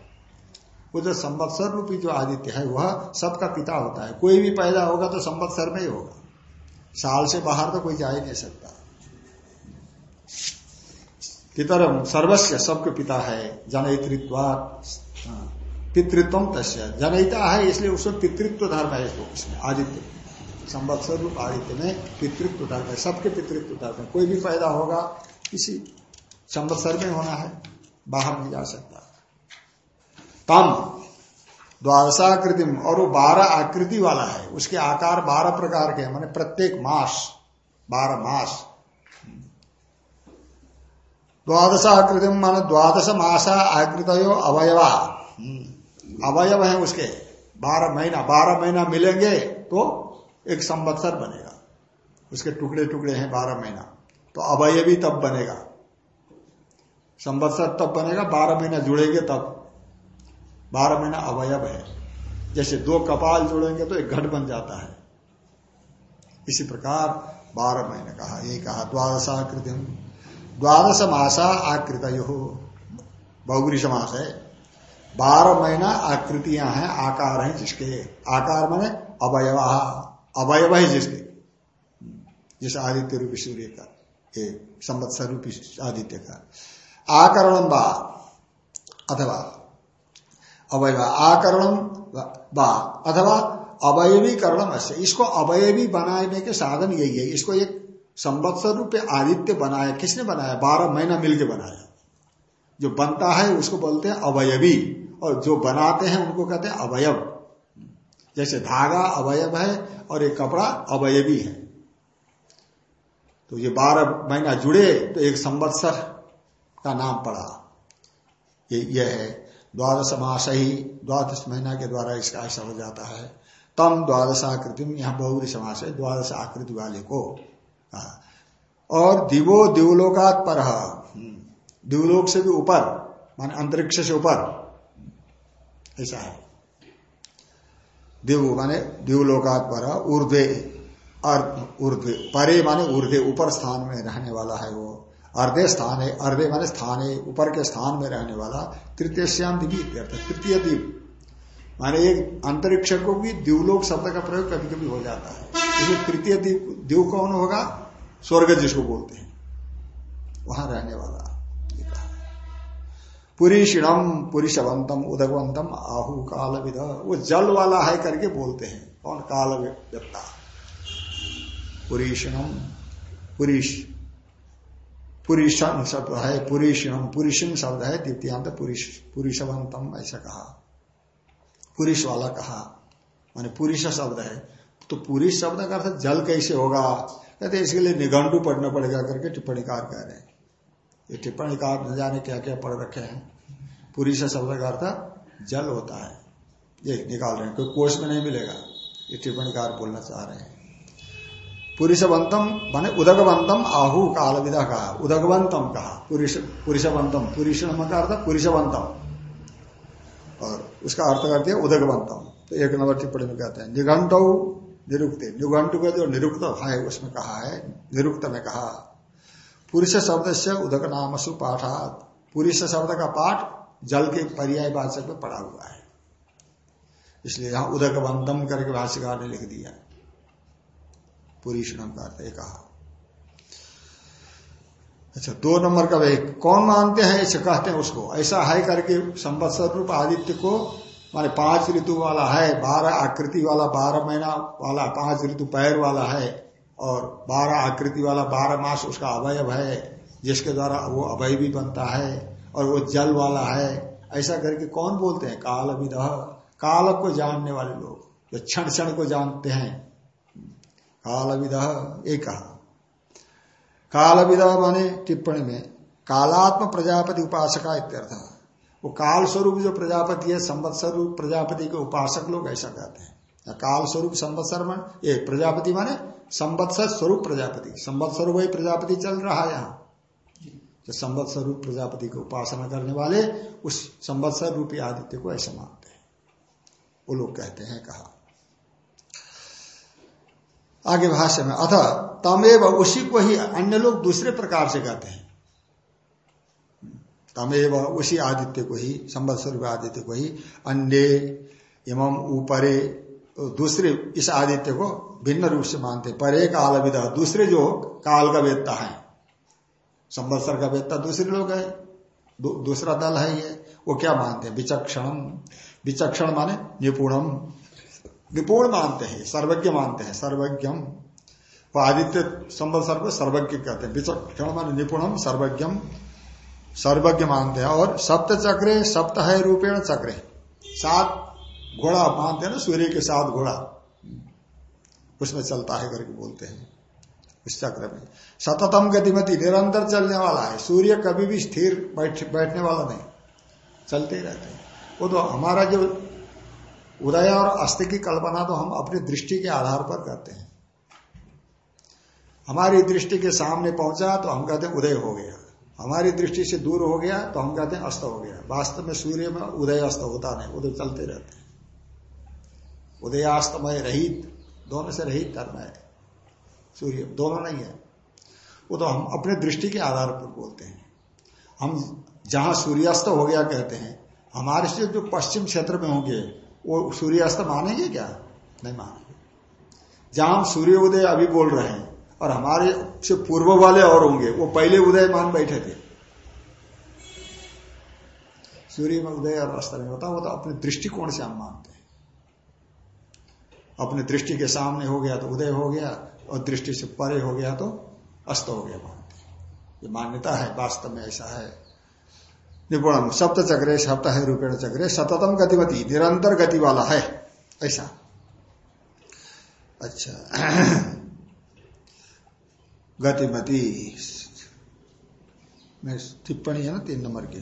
वो जो संवत्सर रूपी जो आदित्य है वह सबका पिता होता है। कोई भी पैदा होगा तो संवत्सर में ही होगा। साल से बाहर तो कोई जा ही नहीं सकता। पितरम सर्वस्व सबके पिता है जनयित्व हाँ, पितृत्व तस्य। जनयिता है इसलिए उसमें पितृत्व धर्म है आदित्य। संवत्सर रूप आदित्य में पितृत्व धर्म है, सबके पितृत्व धर्म है। कोई भी पैदा होगा इसी संवत्सर में होना है, बाहर नहीं जा सकता। तम द्वादशाकृति और वो बारह आकृति वाला है, उसके आकार बारह प्रकार के हैं, माने प्रत्येक मास, बारह मास। द्वादश आकृति मान द्वादश मासा आकृत अवयवा। अवयव है उसके, बारह महीना बारह महीना मिलेंगे तो एक संवत्सर बनेगा। उसके टुकड़े टुकड़े हैं बारह महीना। तो अवय भी तब बनेगा। संवत्सर तब बनेगा, बारह महीना जुड़ेंगे तब। बारह महीना अवयव है। जैसे दो कपाल जुड़ेंगे तो एक घट बन जाता है। इसी प्रकार बारह महीने कहा, ये कहा द्वादशाकृति द्वादश मासा आकृत यो बहुगुरी समास है। बारह महीना आकृतियाँ हैं, आकार हैं जिसके। आकार माने अवयव। अवयव है जिसके, जिस आदित्य रूपी सूर्य का संवत्सर रूपी आदित्य का। आकरण बा अथवा अवयव, आकरण बा अथवा अवयवीकरण इसको अवयवी बनाने के साधन यही है। इसको एक संवत्सर रूप आदित्य बनाया, किसने बनाया? बारह महीना मिलके बनाया। जो बनता है उसको बोलते हैं अवयवी, और जो बनाते हैं उनको कहते हैं अवयव। जैसे धागा अवयव है और एक कपड़ा अवयवी है। तो ये बारह महीना जुड़े तो एक संवत्सर का नाम पड़ा। ये यह है। द्वादश मास ही द्वादश महीना के द्वारा इसका ऐसा हो जाता है। तम द्वादश आकृति में यहाँ बहुरी समास है, द्वादश आकृति वाले को। और दिवो दिवलोकात पर। दिवलोक से भी ऊपर, माने अंतरिक्ष से ऊपर। ऐसा है। दिव माने दिवलोकात पर ऊर्ध्वे ऊर्ध्वे, परे माने ऊर्ध्वे, ऊपर स्थान में रहने वाला है वो। अर्धे स्थान है अर्धे माने स्थान है ऊपर के स्थान में रहने वाला तृतीय श्याम दिवी तृतीय द्वीप माने एक अंतरिक्ष को भी दिवलोक शब्द का प्रयोग कभी कभी हो जाता है। इसलिए तृतीय द्वीप कौन होगा? स्वर्ग जिसको बोलते हैं। वहाँ रहने वाला पुरीषिणम पुरीशवंतम उदगवंतम आहु काल विध वो जल वाला है करके बोलते हैं। कौन? काल व्यक्ता पुरीषिणम पुरीश पुरीषण शब्द है पुरीषिणम पुरीषिण शब्द है, द्वितीयांत पुरीश पुरीशवंतम ऐसा कहा। पुरुष वाला कहा। माने पुरुष शब्द है। तो पुरुष शब्द का अर्थ जल कैसे होगा? कहते इसके लिए निगंडू पढ़ना पड़ेगा करके टिप्पणीकार कह रहे हैं। ये टिप्पणीकार न जाने क्या क्या पढ़ रखे हैं। पुरी से शब्द का अर्थ जल होता है। ये निकाल रहे हैं, कोई कोष में नहीं मिलेगा। ये टिप्पणी टिप्पणीकार बोलना चाह रहे हैं। पुरुषवंतम माने उदगवंतम आहु काल विदा कहा। उदगवंतम कहा। पुरुषवंतम पुरुष का अर्थ पुरुषवंतम और उसका अर्थ करते हैं उदगवंतम। तो एक नंबर टिप्पणी में कहते हैं निघंट निरुक्त। निघंट का जो निरुक्त है उसमें कहा है, निरुक्त में कहा पुरुष शब्द से उदक नाम पाठात। पुरुष शब्द का पाठ जल के पर्याय वाचक में पड़ा हुआ है। इसलिए यहाँ उदक बंदम करके भाष्यकार ने लिख दिया। पुरुष नाम का कहा अच्छा दो नंबर का भाई कौन मानते हैं ऐसे कहते हैं उसको? ऐसा है करके संवत्सर रूप आदित्य को, माने पाँच ऋतु वाला है, बारह आकृति वाला, बारह महीना वाला, पाँच ऋतु पैर वाला है और बारह आकृति वाला बारह मास उसका अवयव है, जिसके द्वारा वो अवय भी बनता है और वो जल वाला है। ऐसा करके कौन बोलते हैं? काल विद काल को जानने वाले लोग, जो क्षण क्षण को जानते हैं। काल विद एक कहा। काल विदा माने टिप्पणी में कालात्म प्रजापति उपासका इत्यर्थ। वो काल स्वरूप जो प्रजापति है, संवत्सर प्रजापति के उपासक लोग ऐसा कहते हैं। काल स्वरूप संवत्सर ये प्रजापति माने संवत्सर स्वरूप प्रजापति। संवत्सर वही प्रजापति चल रहा है यहाँ। जो संवत्सर रूप प्रजापति की उपासना करने वाले, उस संवत्सर रूपी आदित्य को ऐसे मानते हैं। वो लोग कहते हैं, कहा। आगे भाष्य में अथ तमेव उसी को ही अन्य लोग दूसरे प्रकार से कहते हैं। तमेव उसी आदित्य को ही, संवत्सर आदित्य को ही अन्य, इमम ऊपरे दूसरे इस आदित्य को भिन्न रूप से मानते परे काल विदा दूसरे जो काल का वेदता है, संवत्सर का वेदता दूसरे लोग है दूसरा दल है ये, वो क्या मानते हैं? विचक्षणम। विचक्षण माने निपुणम। निपुण मानते हैं, सर्वज्ञ मानते हैं, सर्वज्ञम। वो आदित्य संवत्सर को सर्वज्ञ कहते हैं। विचक्षण माने निपुणम, सर्वज्ञम। सर्वज्ञ मानते हैं। और सप्त चक्रे सप्त है रूपेण चक्रे। सात घोड़ा मानते हैं ना सूर्य के साथ घोड़ा। उसमें चलता है करके बोलते हैं। उस चक्र में। सततम गतिमति निरंतर चलने वाला है। सूर्य कभी भी स्थिर बैठ, बैठने वाला नहीं। चलते ही रहते हैं। वो तो हमारा जो उदय और अस्त की कल्पना तो हम अपनी दृष्टि के आधार पर करते हैं। हमारी दृष्टि के सामने पहुँचा तो हम कहते हैं उदय हो गया। हमारी दृष्टि से दूर हो गया तो हम कहते हैं अस्त हो गया। वास्तव में सूर्य में उदय अस्त होता नहीं उदय चलते रहते हैं। उदयास्तमय रहित। दोनों से रहित धर्म है। सूर्य, दोनों नहीं है। वो तो हम अपने दृष्टि के आधार पर बोलते हैं। हम जहाँ सूर्यास्त हो गया कहते हैं, हमारे से जो पश्चिम क्षेत्र में होंगे, वो सूर्यास्त मानेंगे क्या? नहीं मानेंगे। जहाँ हम सूर्य उदय अभी बोल रहे हैं, और हमारे से पूर्व वाले और होंगे, वो पहले उदय मान बैठे थे। सूर्य में उदय और अस्त नहीं होता वो तो अपने दृष्टिकोण से हम मानते हैं। अपनी दृष्टि के सामने हो गया तो उदय हो गया और दृष्टि से परे हो गया तो अस्त हो गया मानते ये मान्यता है, वास्तव में ऐसा है। निपुण सप्त चक्रे, सप्त है रूपेण चक्रे, सततम गतिवती निरंतर गति वाला है, ऐसा। अच्छा। गतिमती, में टिप्पणी है ना, तीन नंबर की।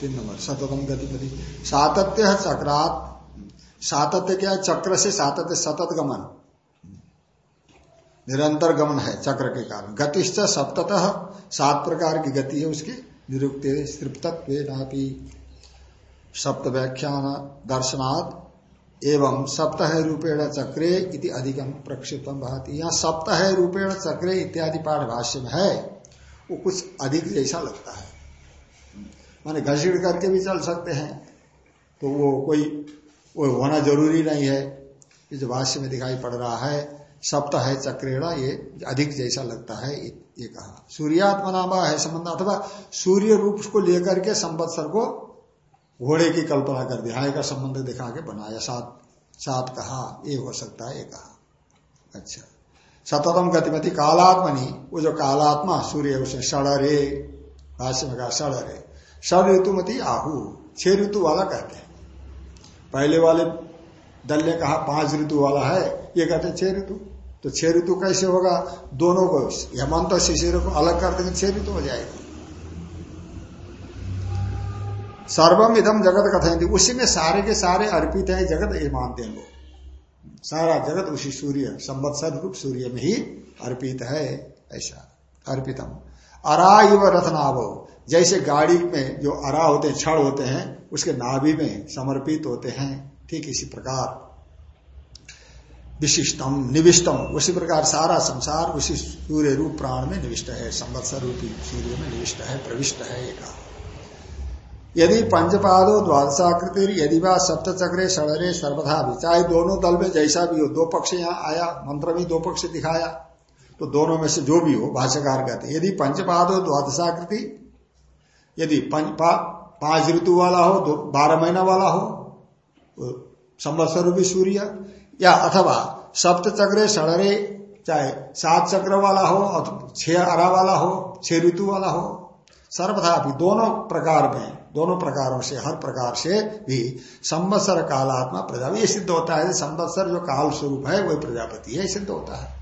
तीन नंबर, सततम गतिमती। सातत्य चक्रात सातत्य क्या है? चक्र से सातत्य, सतत गमन। निरंतर गमन है चक्र के कारण। गतिश्च सप्तः सात प्रकार की गति है उसकी। निरुक्त तृप्तत्व सप्त व्याख्यान, दर्शनात्। एवं सप्ताह रूपेण चक्रे इति अधिकम प्रक्षिप्तम भाती यहाँ सप्ताह रूपेण चक्रे इत्यादि पाठ भाष्य में है। वो कुछ अधिक जैसा लगता है। माने घसीट करके भी चल सकते हैं। तो वो कोई वो होना ज़रूरी नहीं है। ये जो भाष्य में दिखाई पड़ रहा है सप्ताह है चक्रेणा ये अधिक जैसा लगता है, ये कहा। सूर्यात्मा नामा है संबंध, अथवा सूर्य रूप को लेकर के संवत्सर को घोड़े की कल्पना कर दिया। का संबंध दिखा के बनाया, सात सात कहा, ये हो सकता है, ये कहा। अच्छा। सततम गतिमति कालात्मनि, वो जो कालात्मा, सूर्य उसे षडरे भाष्य में कहा षडरे षड ऋतुमती आहू, छह ऋतु वाला कहते हैं। पहले वाले दल ने कहा, पाँच ऋतु वाला है, ये कहते छह ऋतु। तो छह ऋतु कैसे होगा? दोनों को, हेमंत और शिशिर को अलग कर देंगे, छह ऋतु हो जाएगी। सर्वम इधम जगत कथयती उसी में सारे के सारे अर्पित है, जगत ये मानते हैं लोग। सारा जगत उसी सूर्य, संवत्सर रूप सूर्य में ही अर्पित है, ऐसा। अर्पितम। अरा इव रथनाभ जैसे गाड़ी में जो अरा होते हैं, क्षण होते हैं, उसके नाभि में समर्पित होते हैं। ठीक इसी प्रकार। विशिष्टम, निविष्टम, उसी प्रकार सारा संसार उसी सूर्य रूप प्राण में निविष्ट है, संवत्सर रूपी सूर्य में निविष्ट है, प्रविष्ट है एक। यदि पंचपादो द्वादशाकृति यदि वा सप्तचक्रे षडरे सर्वथा भी, चाहे दोनों दल में जैसा भी हो, दो पक्ष यहाँ आया, मंत्र में दो पक्ष दिखाया तो दोनों में से जो भी हो, भाष्यकार कहते यदि पंचपादो द्वादशाकृति यदि पाँच ऋतु वाला हो बारह महीना वाला हो संवत्सर रूपी सूर्य, या अथवा सप्त चक्रे षडरे चाहे सात चक्र वाला हो अथवा छह अरा वाला हो, छह ऋतु वाला हो, सर्वथा भी दोनों प्रकार में, दोनों प्रकारों से, हर प्रकार से भी संवत्सर कालात्मा प्रजापति, ये सिद्ध होता है, संवत्सर जो काल स्वरूप है, वही प्रजापति है सिद्ध होता है।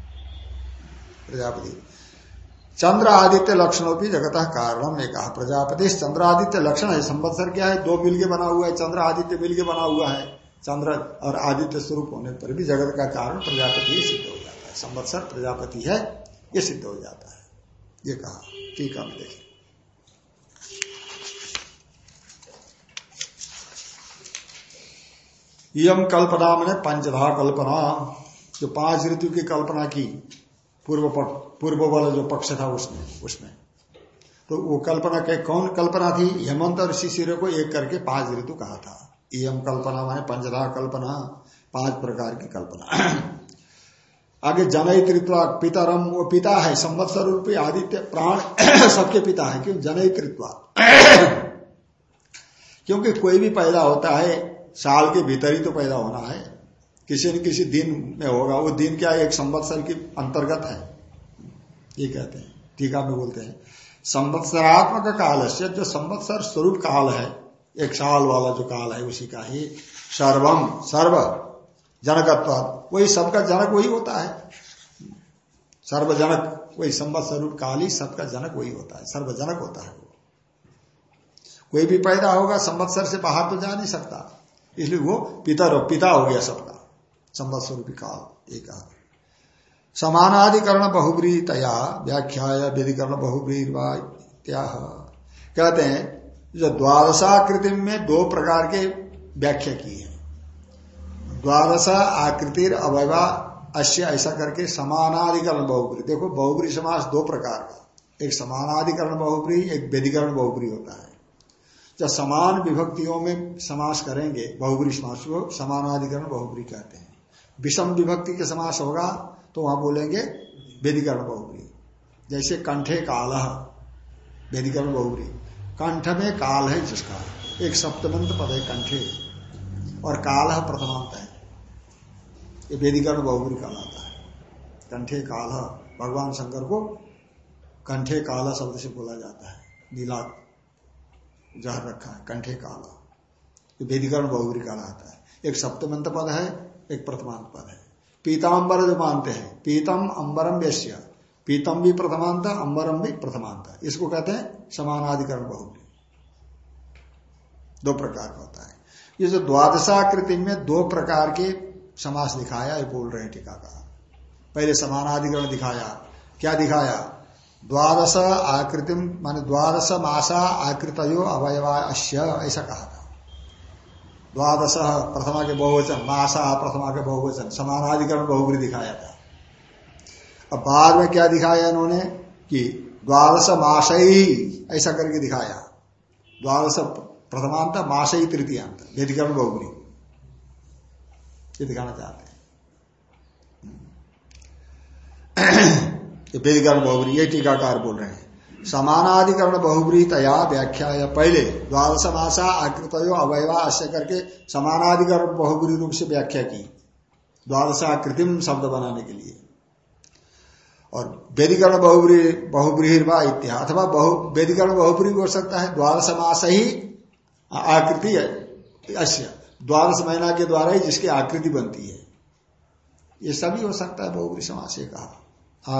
प्रजापति। चंद्र आदित्य लक्षणों की जगत कारणम ने कहा प्रजापति। चंद्र आदित्य लक्षण है, संवत्सर क्या है? दो मिलके बना हुआ है चंद्र आदित्य मिलके बना हुआ है। चंद्र और आदित्य स्वरूप होने पर भी जगत का कारण प्रजापति सिद्ध हो जाता है। संवत्सर प्रजापति है, ये सिद्ध हो जाता है। ये कहा, ठीक है देखिए यम कल्पना मैंने पंचधा कल्पना, जो पाँच ऋतु की कल्पना की। पूर्व पूर्व वाला जो पक्ष था उसमें उसमें। तो वो कल्पना के कौन कल्पना थी? हेमंत और शिशिर को एक करके पाँच ऋतु कहा था। इम कल्पना माने पंचधा कल्पना, पाँच प्रकार की कल्पना। आगे जनयित्व पितरम, वो पिता है, संवत्सर रूपी आदित्य प्राण, सबके पिता है। क्यों? जनयित्व क्योंकि कोई भी पैदा होता है, साल के भीतर ही तो पैदा होना है। किसी न किसी दिन में होगा। वो दिन क्या एक संवत्सर के अंतर्गत है? ये कहते हैं। टीका में बोलते हैं। संवत्सरात्मक का काल से जो संवत्सर स्वरूप काल है, एक साल वाला जो काल है, उसी का ही सर्वम, सर्व, जनकत्व। वही सबका जनक वही होता है। सर्वजनक, वही संबत स्वरूप काल ही सबका जनक वही होता है। सर्वजनक होता है वो। कोई भी पैदा होगा, संवत्सर से बाहर तो जा नहीं सकता। इसलिए वो पिता पिता हो गया सबका। संबत स्वरूप काल एक समानाधिकरण बहुब्रीतया व्याख्या विधिकरण बहुब्री कहते हैं, जो द्वादशाकृति में दो प्रकार के व्याख्या की है। द्वादश आकृति अवयवा अश्य ऐसा करके समानाधिकरण बहुबरी देखो बहुबरी समास दो प्रकार का। एक समानाधिकरण बहुबरी एक व्यधिकरण बहुबरी होता है। जब समान विभक्तियों में समास करेंगे बहुबरी समास को समानाधिकरण बहुबरी कहते हैं। विषम विभक्ति के समास होगा तो वहाँ बोलेंगे व्यधिकरण बहुबरी जैसे कंठे काल। व्यधिकरण बहुबरी कंठ में काल है जिसका, एक सप्तमंत पद है कंठे और काल प्रथमांत है। ये वेदिकर्ण बहुबरी कहलाता है। कंठे काल। भगवान शंकर को कंठे काला शब्द से बोला जाता है। नीला जहर रखा है, कंठे काला। वेदिकर्ण बहुबरी कहलाता है। एक सप्तमंत पद है एक प्रथमांत पद है। पीताम्बर जो मानते हैं। पीतम अंबरम व्यस्य पीतम भी प्रथमांत, अंबरम भी प्रथमांत। इसको कहते हैं समानाधिकरण बहुली दो प्रकार का होता है। ये जो द्वादशाकृति में दो प्रकार के समास दिखाया बोल रहे टीका का। पहले समानाधिकरण दिखाया। क्या दिखाया? द्वादश आकृति माने द्वादश मासा आकृतयो अवयवा अश्य ऐसा कहा था। द्वादश प्रथमा के बहुवचन, मासा प्रथमा के बहुवचन, समानाधिकरण बहुग्री दिखाया था। अब बाद में क्या दिखाया इन्होंने? कि द्वादश मास ही ऐसा करके दिखाया। द्वादश प्रथमांत, मास ही तृतीयांत व्यधिकरण बहुग्री ये दिखाना चाहते हैं। व्यधिकरण बहुग्री ये टीकाकार बोल रहे हैं। समानाधिकरण बहुब्री तया व्याख्या या पहले द्वादश मासा आकृत अवयवा अश्य करके समानाधिकरण बहुब्री रूप से व्याख्या की। द्वादश आकृतिम शब्द बनाने के लिए। और वेदिकरण बहुब्री बहुब्रीहिर व इत्या अथवा बहु, वेदिकरण बहुब्री हो सकता है। द्वादश मास ही आकृति अश्य द्वादश महीना के द्वारा ही जिसकी आकृति बनती है। ये सभी हो सकता है बहुब्री समास कहा।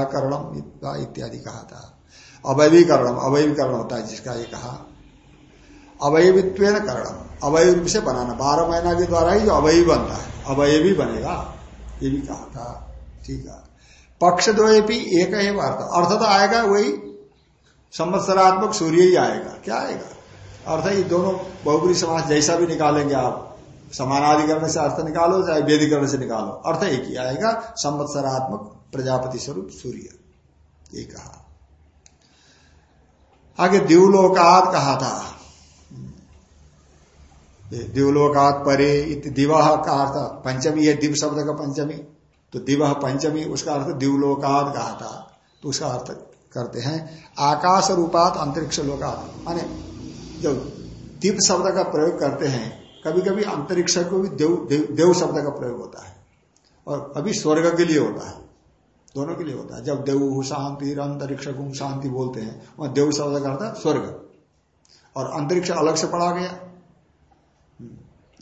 आकरणम इत्यादि कहा था। अवयवीकरणम, अवयवीकरण होता है जिसका ये कहा। अवयवित्व करणम, अवयवी से बनाना। बारह महीना के द्वारा ही जो अवयवी बनता है, अवयवी बनेगा। ये भी कहा था, ठीक है। पक्ष दो भी एक ही अर्थ अर्थ तो आएगा वही, संवत्सरात्मक सूर्य ही आएगा। क्या आएगा? अर्थ ये दोनों बहुबरी समाज जैसा भी निकालेंगे आप। समानाधिकरण से अर्थ निकालो, चाहे वेदिकरण से निकालो। अर्थ एक ही आएगा, संवत्सरात्मक प्रजापति स्वरूप सूर्य। ये कहा। आगे दिवलोकात कहा था। दिवलोकात परे दिवह का अर्थ पंचमी है दिव शब्द का पंचमी तो दिवह पंचमी उसका अर्थ दिवलोकात कहा था। तो उसका अर्थ करते हैं आकाश रूपात अंतरिक्ष लोकात माने जब दिव शब्द का प्रयोग करते हैं कभी कभी अंतरिक्ष को भी देव देव, देव शब्द का प्रयोग होता है। और कभी स्वर्ग के लिए होता है। दोनों के लिए होता है। जब देव शांति अंतरिक्ष गुम शांति बोलते हैं वहाँ देव शब्द का अर्थ स्वर्ग। और अंतरिक्ष अलग से पढ़ा गया। हम्म,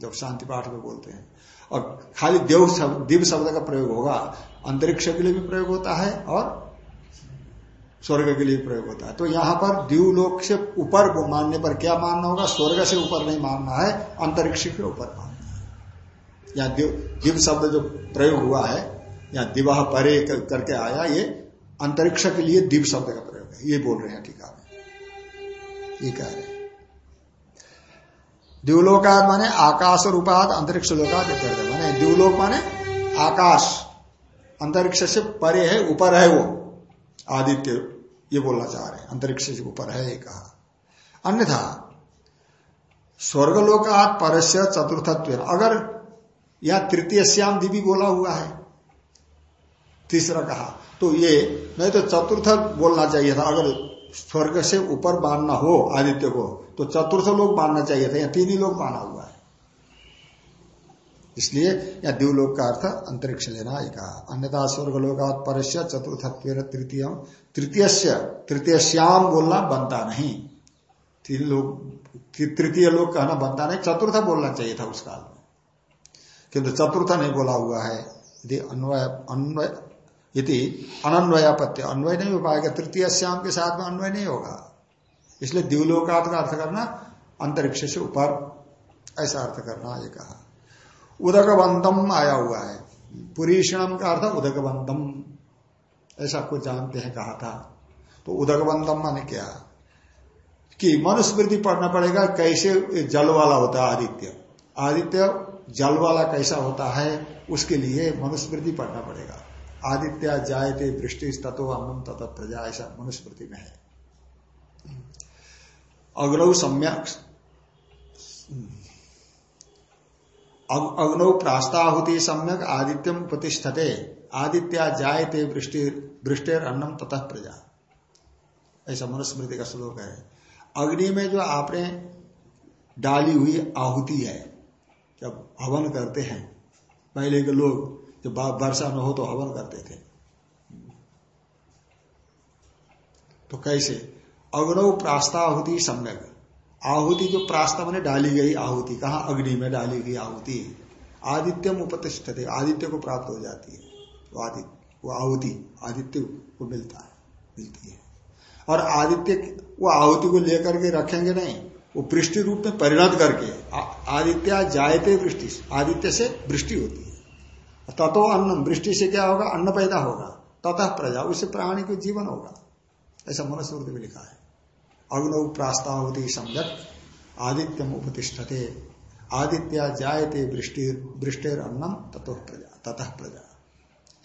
जब शांति पाठ में बोलते हैं। और खाली देव शब्द दिव शब्द का प्रयोग होगा। अंतरिक्ष के लिए भी प्रयोग होता है और स्वर्ग के लिए प्रयोग होता है। तो यहाँ पर द्यूलोक से ऊपर को मानने पर क्या मानना होगा? स्वर्ग से ऊपर नहीं मानना है अंतरिक्ष के ऊपर मानना है। या दिव शब्द जो प्रयोग हुआ है या दिवाह परे कर, करके आया ये अंतरिक्ष के लिए दिव शब्द का प्रयोग है। ये बोल रहे हैं टीका में ये कह रहे द्यूलोकात माने आकाश रूपात अंतरिक्ष लोकात माने द्यूलोक माने आकाश। अंतरिक्ष से परे है ऊपर है वो। आदित्य ये बोलना चाह रहे हैं। अंतरिक्ष से ऊपर है ये कहा अन्यथा स्वर्गलोकात परस्य चतुर्थत्व अगर या तृतीय श्याम दिवी बोला हुआ है तीसरा कहा तो ये नहीं तो चतुर्थ बोलना चाहिए था, अगर स्वर्ग से ऊपर बांधना हो, आदित्य को तो चतुर्थ लोग मानना चाहिए था, या तीन ही लोग माना हुआ है। इसलिए या द्यूलोक का अर्थ अंतरिक्ष लेना ही कहा। अन्यथा स्वर्गलोकात परस्य चतुर्थत्व तृतीय। तृतीय तृतीय श्याम बोलना बनता नहीं। तीन लोग तृतीय लोग कहना बनता नहीं, चतुर्थ बोलना चाहिए था उस काल में। किंतु चतुर्थ नहीं बोला हुआ है। यदि अन्वय अन्वय यदि अनन्वयापत्य, अन्वय नहीं हो पाएगा तृतीय श्याम के साथ में अन्वय नहीं होगा। इसलिए द्व्यूलोकात का अर्थ करना, अंतरिक्ष से ऊपर। ऐसा अर्थ करना ये कहा। उदकबंधम आया हुआ है। पुरीषणम का अर्थ उदकबंधम ऐसा कुछ जानते हैं, कहा था। तो उदकबंधम माने क्या? कि मनुस्मृति पढ़ना पड़ेगा, कैसे जल वाला होता है आदित्य। आदित्य जल वाला कैसा होता है, उसके लिए मनुस्मृति पढ़ना पड़ेगा। आदित्य जायते वृष्टि तत्व अमम तत्व प्रजा, ऐसा मनुस्मृति में है। अग्रव सम्यक अग्नौ प्रास्ताहुति सम्यक आदित्यम प्रतिष्ठते। आदित्या जायते वृष्टि वृष्टिर अन्नम ततः प्रजा। ऐसा मनुस्मृति का श्लोक है। अग्नि में जो आपने डाली हुई आहुति है, जब हवन करते हैं, पहले के लोग जब वर्षा न हो तो हवन करते थे। तो कैसे? अग्नौ प्रास्ताहुति सम्यक। आहुति जो प्रास्ता मैंने डाली गई आहुति, कहा? अग्नि में डाली गई आहुति। आदित्यम उपतिष्ठते, आदित्य को प्राप्त हो जाती है। वो आदित्य वो आहुति, आदित्य को मिलता है, मिलती है। और आदित्य वो आहुति को लेकर के रखेंगे नहीं, वो वृष्टि रूप में परिणत करके आदित्य जायते वृष्टि आदित्य से वृष्टि होती है। ततो अन्न वृष्टि से क्या होगा? अन्न पैदा होगा। ततः प्रजा उससे प्राणी को जीवन होगा। ऐसा मनुस्मृति में लिखा है। अग्नौ प्रास्तावती सम्यक आदित्यम उपतिष्ठते। आदित्य जायते वृष्टि, वृष्टिर अन्नम, ततो प्रजा, ततः प्रजा।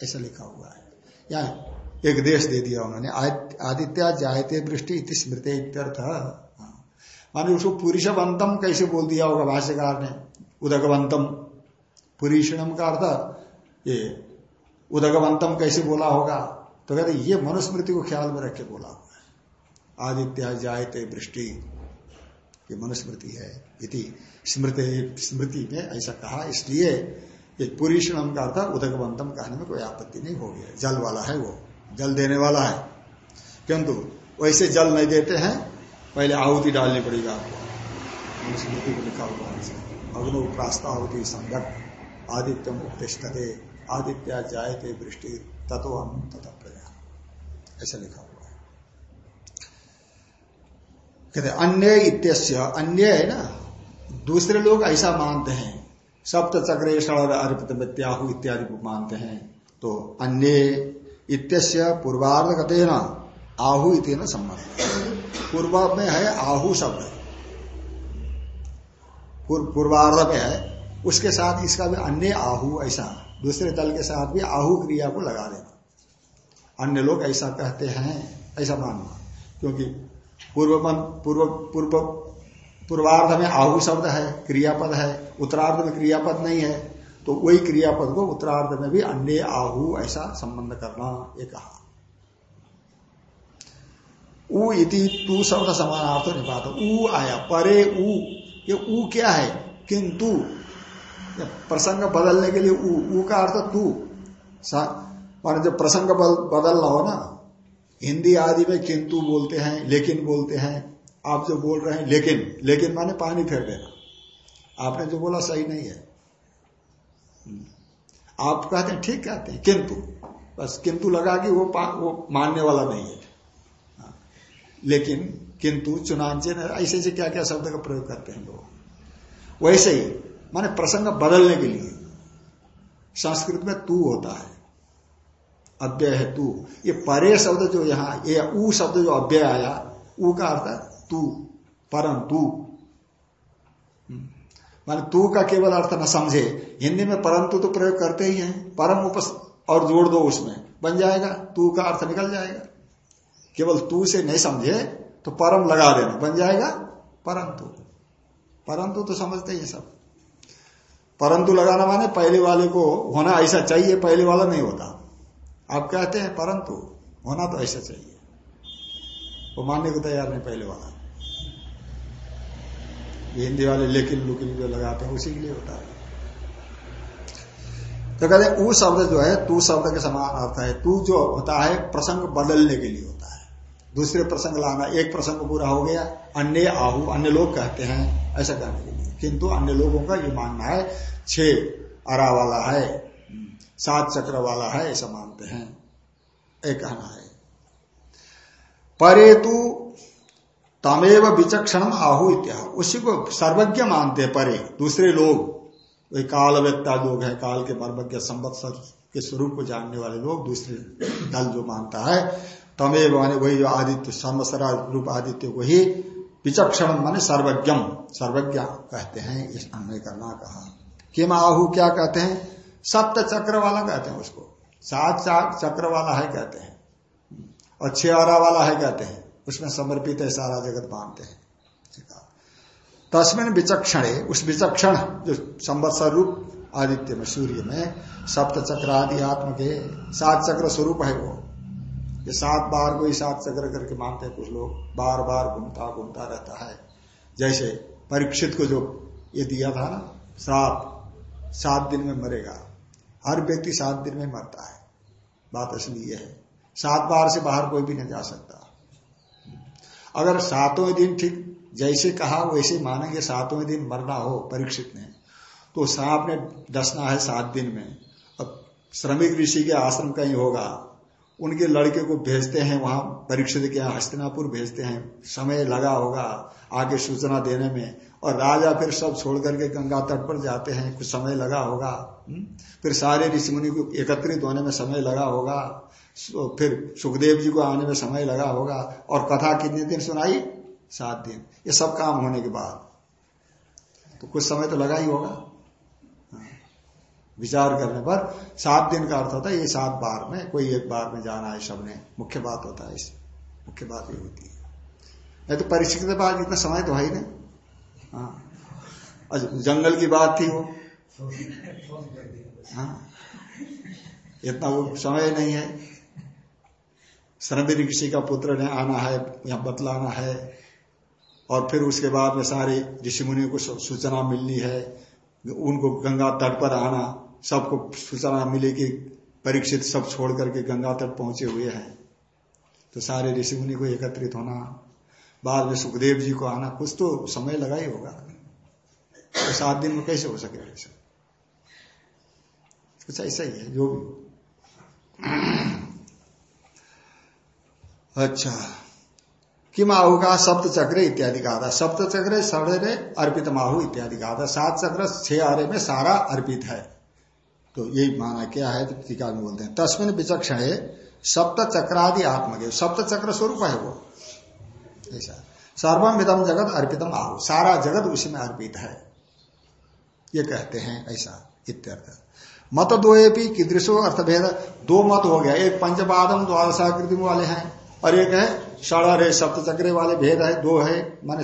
ऐसा लिखा हुआ है। या एक देश दे दिया उन्होंने, आदित्य जायते वृष्टि इति स्मृति हाँ। माने उसको पुरुषवंतम कैसे बोल दिया होगा भाष्यकार ने? उदकवंतम पुरीषणम का अर्थ ये उदकवंतम कैसे बोला होगा? तो कहते ये मनुस्मृति को ख्याल में रख के बोला हुआ है। आदित्य जायते वृष्टि, ये मनुस्मृति है। इति स्मृति स्मृति में ऐसा कहा, इसलिए ये पुरीषणम का अर्थ उदकवंतम कहने में कोई आपत्ति नहीं होगी। जल वाला है वो, जल देने वाला है। किंतु वैसे जल नहीं देते हैं, पहले आहुति डालनी पड़ेगी आपको। मनुस्मृति को लिखा हुआ अग्नो प्रास्ताहुति संगत, आदित्यम उपतिष्ठते। आदित्य जायते वृष्टि तत्व हम तथा प्रजा ऐसा लिखा हुआ है। कहते अन्य इत्यस्य, अन्य है ना? दूसरे लोग ऐसा मानते हैं। सप्त चक्रेश और अर्पित मित्याहु इत्यादि को मानते हैं। तो अन्य इत्यस्य पूर्वार्ध कते न आहु इति न संबंध। पूर्व में है आहु शब्द। पूर्वार्ध में है, उसके साथ इसका भी अन्य आहु ऐसा। दूसरे दल के साथ भी आहु क्रिया को लगा देना अन्य लोग ऐसा कहते हैं, ऐसा मानना क्योंकि पूर्व पूर्व पूर्व, पूर्वार्ध में आहु शब्द है, क्रियापद है, उत्तरार्ध में क्रियापद नहीं है तो वही क्रियापद को उत्तरार्ध में भी अन्य आहु ऐसा संबंध करना ये कहा। इति तू शब्द समानार्थ निपात। ऊ आया, परे ऊ, ये ऊ क्या है? किंतु प्रसंग बदलने के लिए ऊ ऊ का अर्थ तू। मान जब प्रसंग बदल, बदलना हो ना हिंदी आदि में किंतु बोलते हैं लेकिन बोलते हैं आप जो बोल रहे हैं लेकिन लेकिन माने पानी फेर देना। आपने जो बोला सही नहीं है। आप कहते हैं ठीक कहते हैं किंतु बस किंतु लगा कि वो वो मानने वाला नहीं है। हाँ। लेकिन किंतु चुनाचे ऐसे ऐसे क्या क्या शब्द का प्रयोग करते हैं लोग। वैसे ही माने प्रसंग बदलने के लिए। संस्कृत में तू होता है। अव्यय है तू। ये परे शब्द जो यहाँ, ये ऊ शब्द जो अव्यय आया, ऊ का अर्थ है तू, परम तू। हम्म। माने तू का केवल अर्थ न समझे। हिंदी में परंतु तो प्रयोग करते ही हैं। परम उपस और जोड़ दो उसमें। बन जाएगा, तू का अर्थ निकल जाएगा। केवल तू से नहीं समझे तो परम लगा देना। बन जाएगा परंतु परंतु तो समझते ही सब। परंतु लगाना माने पहले वाले को होना ऐसा चाहिए, पहले वाला नहीं होता। आप कहते हैं परंतु, होना तो ऐसा चाहिए। वो मानने को तैयार नहीं, पहले वाला। हिंदी वाले लेकिन लुकिन जो लगाते हैं, उसी के लिए होता है। तो कहते ऊ शब्द जो है, तू शब्द के समान अर्थ है। तू जो होता है, प्रसंग बदलने के लिए दूसरे प्रसंग लाना, एक प्रसंग पूरा हो गया, अन्य आहु, अन्य लोग कहते हैं, ऐसा कहने के लिए। किंतु अन्य लोगों का ये मानना है, छ अरा वाला है, सात चक्र वाला है, ऐसा मानते हैं। एक कहना है। परेतु तमेव विचक्षण आहु इत्या उसी को सर्वज्ञ मानते हैं, परे, दूसरे लोग। वही कालवेत्ता लोग है, काल के मर्मज्ञ संवत्सर के स्वरूप को जानने वाले लोग, दूसरे दल जो मानता है तमेव माने वही जो आदित्य संवत्सरा रूप आदित्य को ही विचक्षण माने सर्वज्ञम। सर्वज्ञ कहते हैं, इस अन्वय करना कहा। किम आहु क्या कहते हैं? सप्त चक्र वाला कहते हैं उसको। सात चक्र वाला है कहते हैं। और छह वाला है कहते हैं। उसमें समर्पित है सारा जगत मानते हैं। तस्मिन विचक्षण, उस विचक्षण जो संवत्सर रूप आदित्य में, सूर्य में, सप्त चक्र आदि आत्म के सात चक्र स्वरूप है वो। ये सात बार को ही सात चक्र करके मानते हैं कुछ लोग। बार बार घूमता घूमता रहता है। जैसे परीक्षित को जो ये दिया था ना श्राप सात दिन में मरेगा। हर व्यक्ति सात दिन में मरता है। बात असली यह है। सात बार से बाहर कोई भी नहीं जा सकता। अगर सातवें दिन ठीक जैसे कहा, वैसे मानेंगे सातवें दिन मरना हो परीक्षित ने तो सांप ने डसना है सात दिन में। अब श्रमिक ऋषि के आश्रम कहीं होगा उनके लड़के को भेजते हैं वहाँ, परीक्षित के हस्तिनापुर भेजते हैं। समय लगा होगा आगे सूचना देने में। और राजा फिर सब छोड़ करके गंगा तट पर जाते हैं। कुछ समय लगा होगा। हम्म? फिर सारे ऋषि मुनि को एकत्रित होने में समय लगा होगा। फिर सुखदेव जी को आने में समय लगा होगा। और कथा कितने दिन सुनाई? सात दिन। ये सब काम होने के बाद। तो कुछ समय तो लगा ही होगा। विचार करने पर सात दिन का अर्थ होता है, ये सात बार में, कोई एक बार में जाना है सबने मुख्य बात होता है इस मुख्य बात ये होती है। नहीं तो परीक्षित के बाद इतना समय तो है ही नहीं। हाँ। जंगल की बात थी वो। हाँ। इतना वो समय नहीं है। श्रमिक ऋषि का पुत्र ने आना है, यहाँ बतलाना है, और फिर उसके बाद में सारे ऋषि मुनि को सूचना मिलनी है, उनको गंगा तट पर आना। सबको सूचना मिले कि परीक्षित सब छोड़ करके गंगा तट पहुँचे हुए हैं। तो सारे ऋषि मुनि को एकत्रित होना, बाद में सुखदेव जी को आना, कुछ तो समय लगा ही होगा। तो सात दिन में कैसे हो सके ऐसा? कुछ ऐसा ही है, जो भी। अच्छा। किम आहु का सप्त चक्र इत्यादि कहा था सप्त चक्र षडरे अर्पित आहु इत्यादि कहा था सात चक्र, छह आरे में सारा अर्पित है। तो यही माना क्या है तो टीका में बोलते हैं, तस्मिन विचक्षण है सप्त चक्रादि आत्मगे सप्त चक्र स्वरूप है वो। ऐसा। सर्वम विदम जगत अर्पितम आहु। सारा जगत उसी में अर्पित है। ये कहते हैं, ऐसा, इत्यर्थ। मत भी कीदृशो अर्थभेद, दो मत हो गया। एक पंचपादम द्वादशाकृति वाले हैं, और एक है, षड़ है सप्त चक्रे वाले भेद है, दो है, माने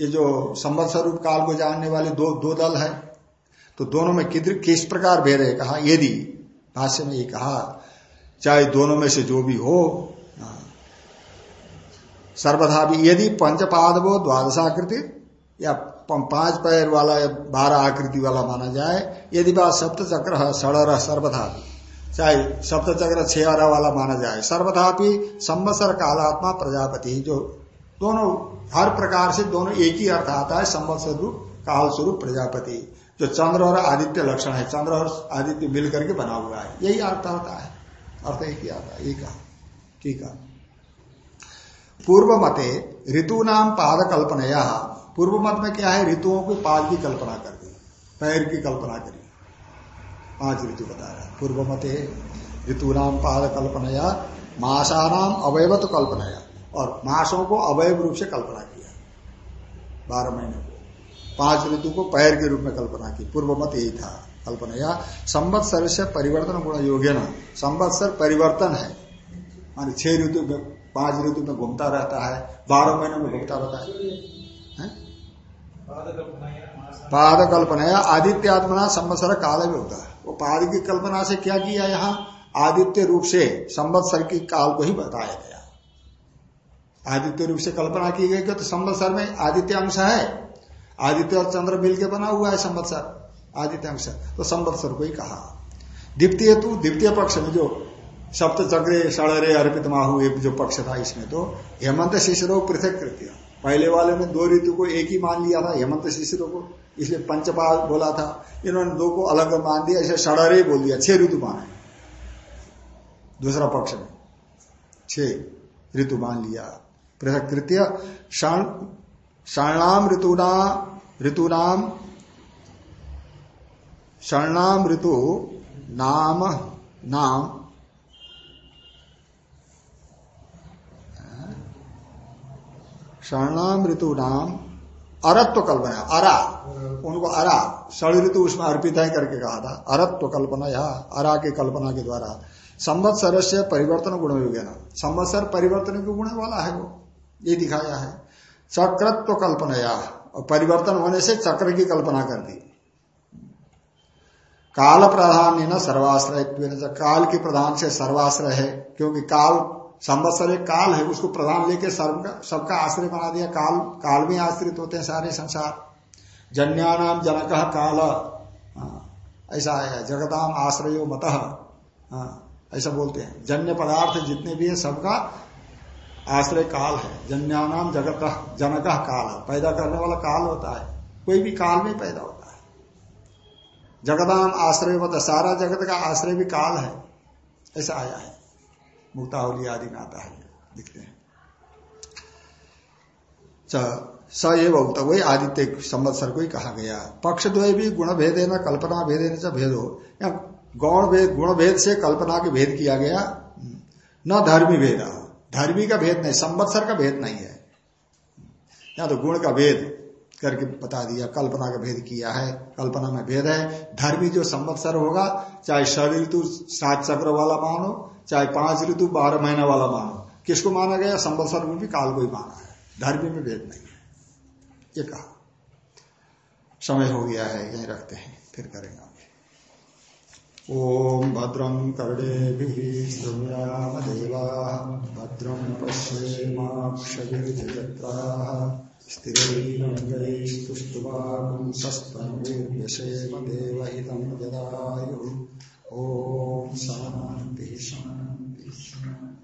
ये जो संबत स्वरूप काल को जानने वाले दो दो दल है। तो दोनों में किस प्रकार भेद है? कहा, यदि। भाष्य में ये कहा, चाहे दोनों में से जो भी हो हाँ। सर्वथा भी यदि पंचपाद वो द्वादशाकृति, या पाँच पैर वाला या बारह आकृति वाला माना जाए, यदि बात सप्त चक्र सड़र सर्वथा चाहे सप्त चक्र छह वाला माना जाए सर्वथापि संवत्सर कालात्मा प्रजापति जो दोनों, हर प्रकार से दोनों एक ही अर्थ आता है, संवत्सर रूप काल स्वरूप प्रजापति। जो चंद्र और आदित्य लक्षण है, चंद्र और आदित्य मिल करके बना हुआ है। यही अर्थ होता है। अर्थ एक ही आता है। एक ठीक है। पूर्व मते ऋतु नाम पाद कल्पनया पूर्व मत में क्या है? ऋतुओं को पाद की कल्पना कर दी। पैर की कल्पना करी। पाँच ऋतु बता रहा है। पूर्व मते ऋतु नाम पाद कल्पनया मासानाम अवयवत कल्पनया। और मासों को अवयव रूप से कल्पना किया। बारह महीने पाँच ऋतु को पैर के रूप में कल्पना की। पूर्व मत यही था कल्पना। या संवत्सर से परिवर्तन गुण योग्य न। संवत्सर परिवर्तन है। मान छह ऋतु में, पाँच ऋतु में घूमता रहता है, बारह महीने में घूमता रहता है। पाद कल्पना आदित्यात्मना संवत्सर काल में होता है। वो पाद की कल्पना से क्या किया यहाँ? आदित्य रूप से संवत्सर की काल को ही बताया गया। आदित्य रूप से कल्पना की गई तो संवत्सर में आदित्य अंश है। आदित्य और चंद्र मिल के बना हुआ है संवत्सर। आदित्य अंश। तो संवत्सर को ही कहा। द्वितीय तो द्वितीय पक्ष में जो सप्त चक्रे, षड़रे अर्पित माहू जो पक्ष था इसमें तो हेमंत शिशिरो पृथक कृत्य पहले वाले में दो ऋतु को एक ही मान लिया था, हेमंत शिशिरो को। इसलिए पंचपाल बोला था। इन्होंने दो को अलग मान दिया, इसे षड़रे बोल दिया। छह ऋतु माने दूसरा पक्ष में छह ऋतु मान लिया। पृथक तृतीय शरणाम ऋतुना ऋतुनाम, शरणाम ऋतु, नाम नाम, शरणाम ऋतु, नाम, अरत्व कल्पना, अरा, उनको अरा षण ऋतु उसमें अर्पित है करके कहा था, अरत्व कल्पना यह, अरा की कल्पना के द्वारा, संवत्सर से परिवर्तन गुण ना, संवत्सर परिवर्तन के गुण वाला है वो, ये दिखाया है, चक्रत्व कल्पना या और परिवर्तन होने से चक्र की कल्पना कर दी। काल प्रधान न सर्वाश्रय काल के प्रधान से सर्वाश्रय है क्योंकि काल संवत्सर एक काल है उसको प्रधान लेके सबका सबका आश्रय बना दिया। काल काल में आश्रित होते हैं सारे संसार। जन्यानाम जनक काल। हाँ, ऐसा है जगदाम आश्रयो मत। हाँ, ऐसा बोलते हैं। जन्य पदार्थ जितने भी है सबका आश्रय काल है। जन्यानाम जगत, जनक काल है। पैदा करने वाला काल होता है। कोई भी काल में पैदा होता है। जगदाम आश्रय मत सारा जगत का आश्रय भी काल है। ऐसा आया है। मुक्तावली आदि में आता है। दिखते हैं। स एवं वही आदित्य संवत्सर को ही कहा गया। पक्ष द्वय भी गुण भेदे न कल्पना भेदे। न भेद हो या गौण भेद गुण भेद से कल्पना के भेद किया गया। न धर्मी भेद। धर्मी का भेद नहीं, संवत्सर का भेद नहीं है। या तो गुण का भेद करके बता दिया, कल्पना का भेद किया है, कल्पना में भेद है। धर्मी जो संवत्सर होगा, चाहे शरीर ऋतु सात चक्र वाला मानो, चाहे पाँच ऋतु बारह महीना वाला मानो, किसको माना गया? संवत्सर में भी काल को ही माना है। धर्मी में भेद नहीं है। ये कहा। समय हो गया है, यही रखते हैं, फिर करेंगे। ओम भद्रं कर्णेभिः भद्रं पश्येमाक्षभिर्जत्राः स्थिरैरङ्गैस्तुष्टुवागुंसस्तन्वीर्यसेम देवहितं यदायुः ॐ शान्तिः शान्तिः।